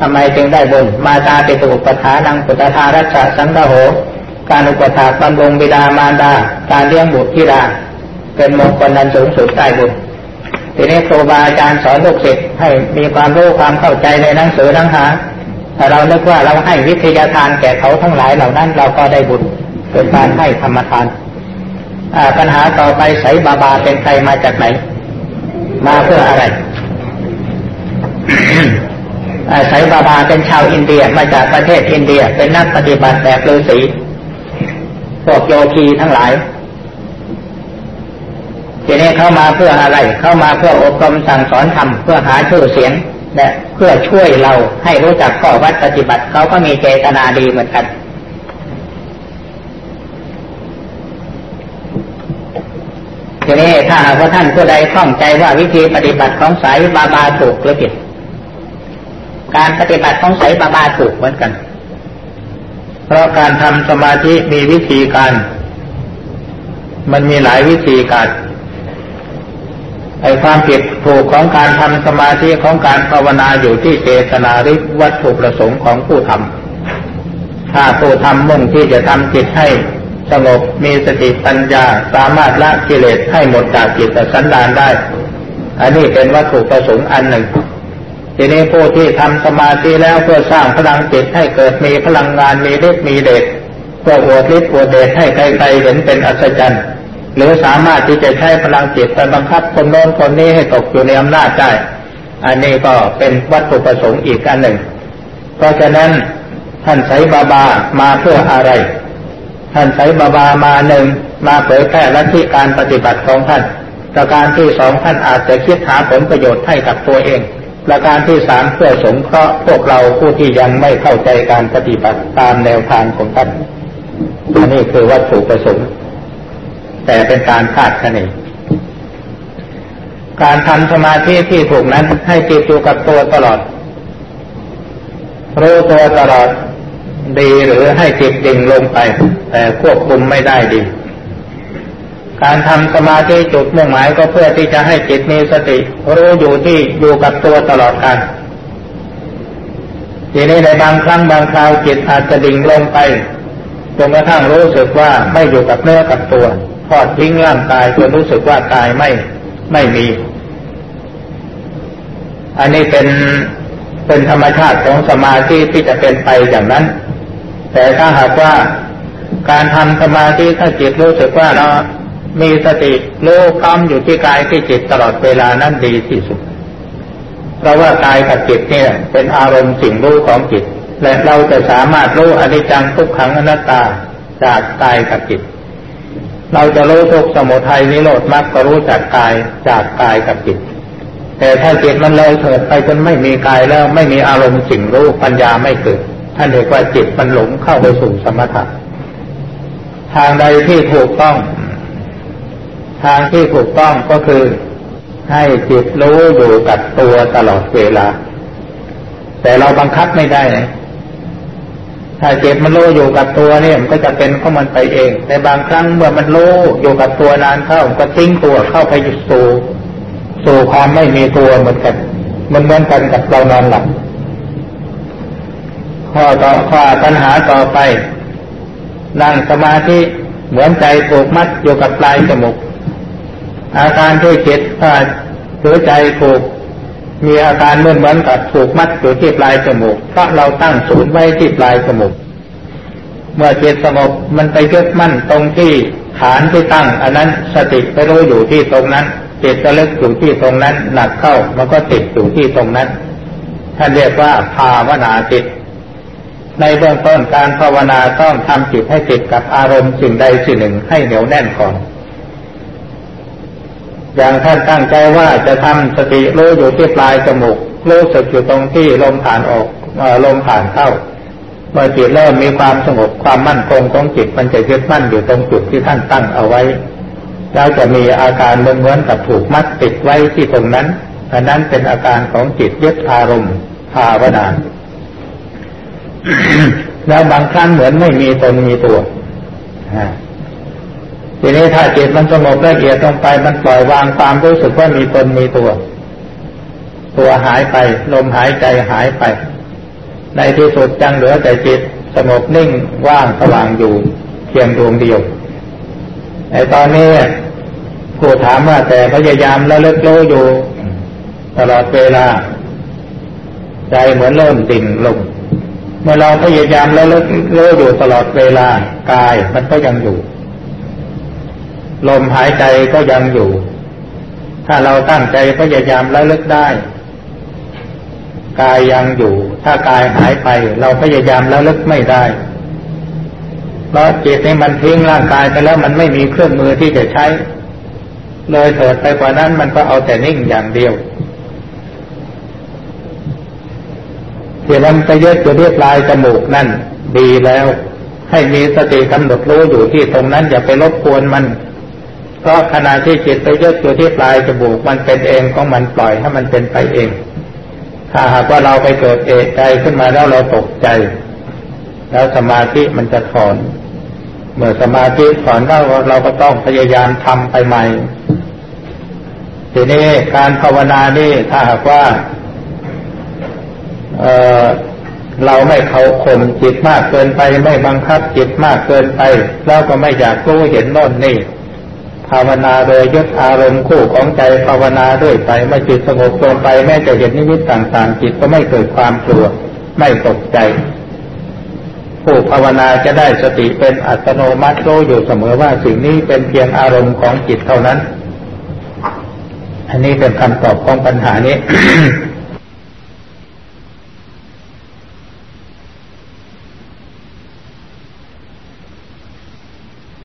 ทำไมจึงได้บุญมาตาปิตุปทานังปุตตารัชสังฆโห การอุปถาบำรุงบิดามารดา การเลี้ยงบุตรธิดาเป็นมงคลนันสูงสุดได้บุญทีนี้ครูบาอาจารย์สอนลูกศิษย์ให้มีความรู้ความเข้าใจในหนังสือทั้งหาถ้าเราเนึกว่าเราให้วิทยาทานแก่เขาทั้งหลายเหล่านั้นเราก็ได้บุญเป็นการให้ธรรมทานปัญหาต่อไปใสบาบาเป็นใครมาจากไหน มาเพื่ออะไร ไสบาบาเป็นชาวอินเดียมาจากประเทศอินเดียเป็นนักปฏิบัติแบบฤาษีพวกโยคีทั้งหลายทีนี้เข้ามาเพื่ออะไร เข้ามาเพื่ออบรมสั่งสอนธรรมเพื่อหาชื่อเสียงและเพื่อช่วยเราให้รู้จักข้อวัดปฏิบัติเขาก็มีเจตนาดีเหมือนกัน ทีนี้ถ้าหากว่าท่านผู้ใดข้องใจว่าวิธีปฏิบัติของสายบาบาถูกหรือผิด การปฏิบัติของสบาบาถูกเหมือนกัน เพราะการทำสมาธิมีวิธีการ มันมีหลายวิธีการไอความผิดถูกของการทำสมาธิของการภาวนาอยู่ที่เจตนาหรือวัตถุประสงค์ของผู้ทถ้าผู้ทำมุ่งที่จะทำจิตให้สงบมีสติปัญญาสามารถละกิเลสให้หมดจากจิตสันดานได้ อันนี้เป็นวัตถุประสงค์อันหนึ่ง ทีนี้ผู้ที่ทำสมาธิแล้วเพื่อสร้างพลังจิตให้เกิดมีพลังงานมีฤทธิ์มีเดชเพื่ออวดฤทธิ์อวดเดชให้ใครๆเห็นเป็นอัศจรรย์ หรือสามารถที่จะใช้พลังจิตไปบังคับคนโน้นคนนี้ให้ตกอยู่ในอำนาจได้ อันนี้ก็เป็นวัตถุประสงค์อีกอันหนึ่ง เพราะฉะนั้นท่านใช้บาบามาเพื่ออะไร ท่านใช้บาบามาหนึ่งมาเผยแพร่ลัทธิการปฏิบัติของท่านประการที่สองท่านอาจจะคิดหาผลประโยชน์ให้กับตัวเอง ประการที่สามเพื่อสงเคราะห์พวกเราผู้ที่ยังไม่เข้าใจการปฏิบัติตามแนวทางของท่านอันนี้คือวัตถุประสงค์แต่เป็นการคาดคะเนการทำสมาธิที่ถูกนั้นให้จิตอยู่กับตัวตลอดรู้ตัวตลอดดีหรือให้จิตดิ่งลงไป แต่ควบคุมไม่ได้ดี การทำสมาธิจุดมุ่งหมายก็เพื่อที่จะให้จิตมีสติ รู้อยู่ที่อยู่กับตัวตลอดการทีนี้ในบางครั้งบางคราวจิตอาจจะดิ่งลงไปจนกระทั่งรู้สึกว่าไม่อยู่กับเนื้อกับตัวทอดทิ้งร่างกายจนรู้สึกว่ากายไม่ไม่มี อันนี้เป็นเป็นธรรมชาติของสมาธิที่จะเป็นไปอย่างนั้น แต่ถ้าหากว่าการทำสมาธิถ้าจิตรู้สึกว่าเรา มีสติรู้กำอยู่ที่กายที่จิตตลอดเวลานั้นดีที่สุด เพราะว่ากายกับจิตเนี่ยเป็นอารมณ์สิ่งรู้ของจิต และเราจะสามารถรู้อนิจจังทุกขังอนัตตาจากกายกับจิต เราจะรู้ทุกสมุทัยนิโรธมรรคก็รู้จากกายจากกายกับจิต แต่ถ้าจิตมันเลยเถิดไปจนไม่มีกายแล้วไม่มีอารมณ์สิ่งรู้ปัญญาไม่เกิดท่านเรียกว่าจิตมันหลงเข้าไปสู่สมถะทางใดที่ถูกต้อง ทางที่ถูกต้องก็คือให้จิตรู้อยู่กับตัวตลอดเวลา แต่เราบังคับไม่ได้นะถ้าจิตมันรู้อยู่กับตัวเนี่ยมันก็จะเป็นของมันไปเอง แต่บางครั้งเมื่อมันรู้อยู่กับตัวนานเข้าก็ทิ้งตัวเข้าไปสู่สู่ความไม่มีตัวเหมือนกันมันเหมือนกันกับเรานอนหลับข้อต่อข้อปัญหาต่อไปนั่งสมาธิเหมือนใจถูกมัดอยู่กับปลายจมูก อาการที่จิตถ้าหรือใจถูก มีอาการเหมือนเหมือนกับถูกมัดอยู่ที่ปลายจมูกเพราะเราตั้งศูนย์ไว้ที่ปลายจมูกเมื่อจิตสงบมันไปยึดมั่นตรงที่ฐานที่ตั้ง อันนั้นสติไปรู้อยู่ที่ตรงนั้นจิตระลึกอยู่ที่ตรงนั้น หนักเข้ามันก็ติดอยู่ที่ตรงนั้นท่านเรียกว่าภาวนาจิต ในเบื้องต้นการภาวนาต้องทำจิตให้ติดกับอารมณ์สิ่งใดสิ่งหนึ่งให้เหนียวแน่นก่อน อย่างท่านตั้งใจว่าจะทำสติรู้อยู่ที่ปลายจมูกรู้สึกอยู่ตรงที่ลมผ่านออกลมผ่านเข้าเมื่อจิตเริ่มมีความสงบความมั่นคงของจิตมันจะยึดมั่นอยู่ตรงจุดที่ท่านตั้งเอาไว้ แล้วจะมีอาการเหมือนกับถูกมัดติดไว้ที่ตรงนั้นอันนั้นเป็นอาการของจิตยึดอารมณ์ภาวนาแล้วบางครั้งเหมือนไม่มีตนมีตัว ทีนี้ถ้าจิตมันสงบละเอียดลงไปมันปล่อยวางความรู้สึกว่ามีตนมีตัว ตัวหายไป ลมหายใจหายไป ในที่สุดจังเหลือแต่จิตสงบนิ่งว่างสว่างอยู่ เพียงดวงเดียวไอ้ตอนนี้ผู้ถามว่าแต่พยายามแล้วเลิกโลอยู่ ตลอดเวลา ใจเหมือนเริ่มดิ่งลงเมื่อเราพยายามแล้วเลิกโลอยู่ตลอดเวลากายมันก็ยังอยู่ ลมหายใจก็ยังอยู่ ถ้าเราตั้งใจพยายามแล้วเลิกได้ กายยังอยู่ ถ้ากายหายไป เราพยายามแล้วเลิกไม่ได้เพราะจิตนี้มันทิ้งร่างกายไปแล้วมันไม่มีเครื่องมือที่จะใช้ เลยเถิดไปกว่านั้นมันก็เอาแต่นิ่งอย่างเดียวที่มันไปยึดอยู่ที่ปลายจมูกนั่น ดีแล้ว ให้มีสติกำหนดรู้อยู่ที่ตรงนั้นอย่าไปรบกวนมัน เพราะขณะที่จิตไปยึดอยู่ที่ปลายจมูกมันเป็นเองของมันปล่อยให้มันเป็นไปเอง ถ้าหากว่าเราไปเกิดเอกใจขึ้นมาแล้วเราตกใจ แล้วสมาธิมันจะถอน เมื่อสมาธิถอนได้วเราก็ต้องพยายามทำไปใหม่ ทีนี้การภาวนานี่ถ้าหากว่าเราไม่เขาข่มจิตมากเกินไป ไม่บังคับจิตมากเกินไป แล้วก็ไม่อยากรู้เห็นโน่นนี่ ภาวนาโดยยึดอารมณ์คู่ของใจภาวนาด้วยไปไม่จิตสงบเกินไปแม้จะเห็นนิมิตต่างๆ จิตก็ไม่เกิดความกลัว ไม่ตกใจ ผู้ภาวนาจะได้สติเป็นอัตโนมัติรู้อยู่เสมอว่าสิ่งนี้เป็นเพียงอารมณ์ของจิตเท่านั้น อันนี้เป็นคำตอบของปัญหานี้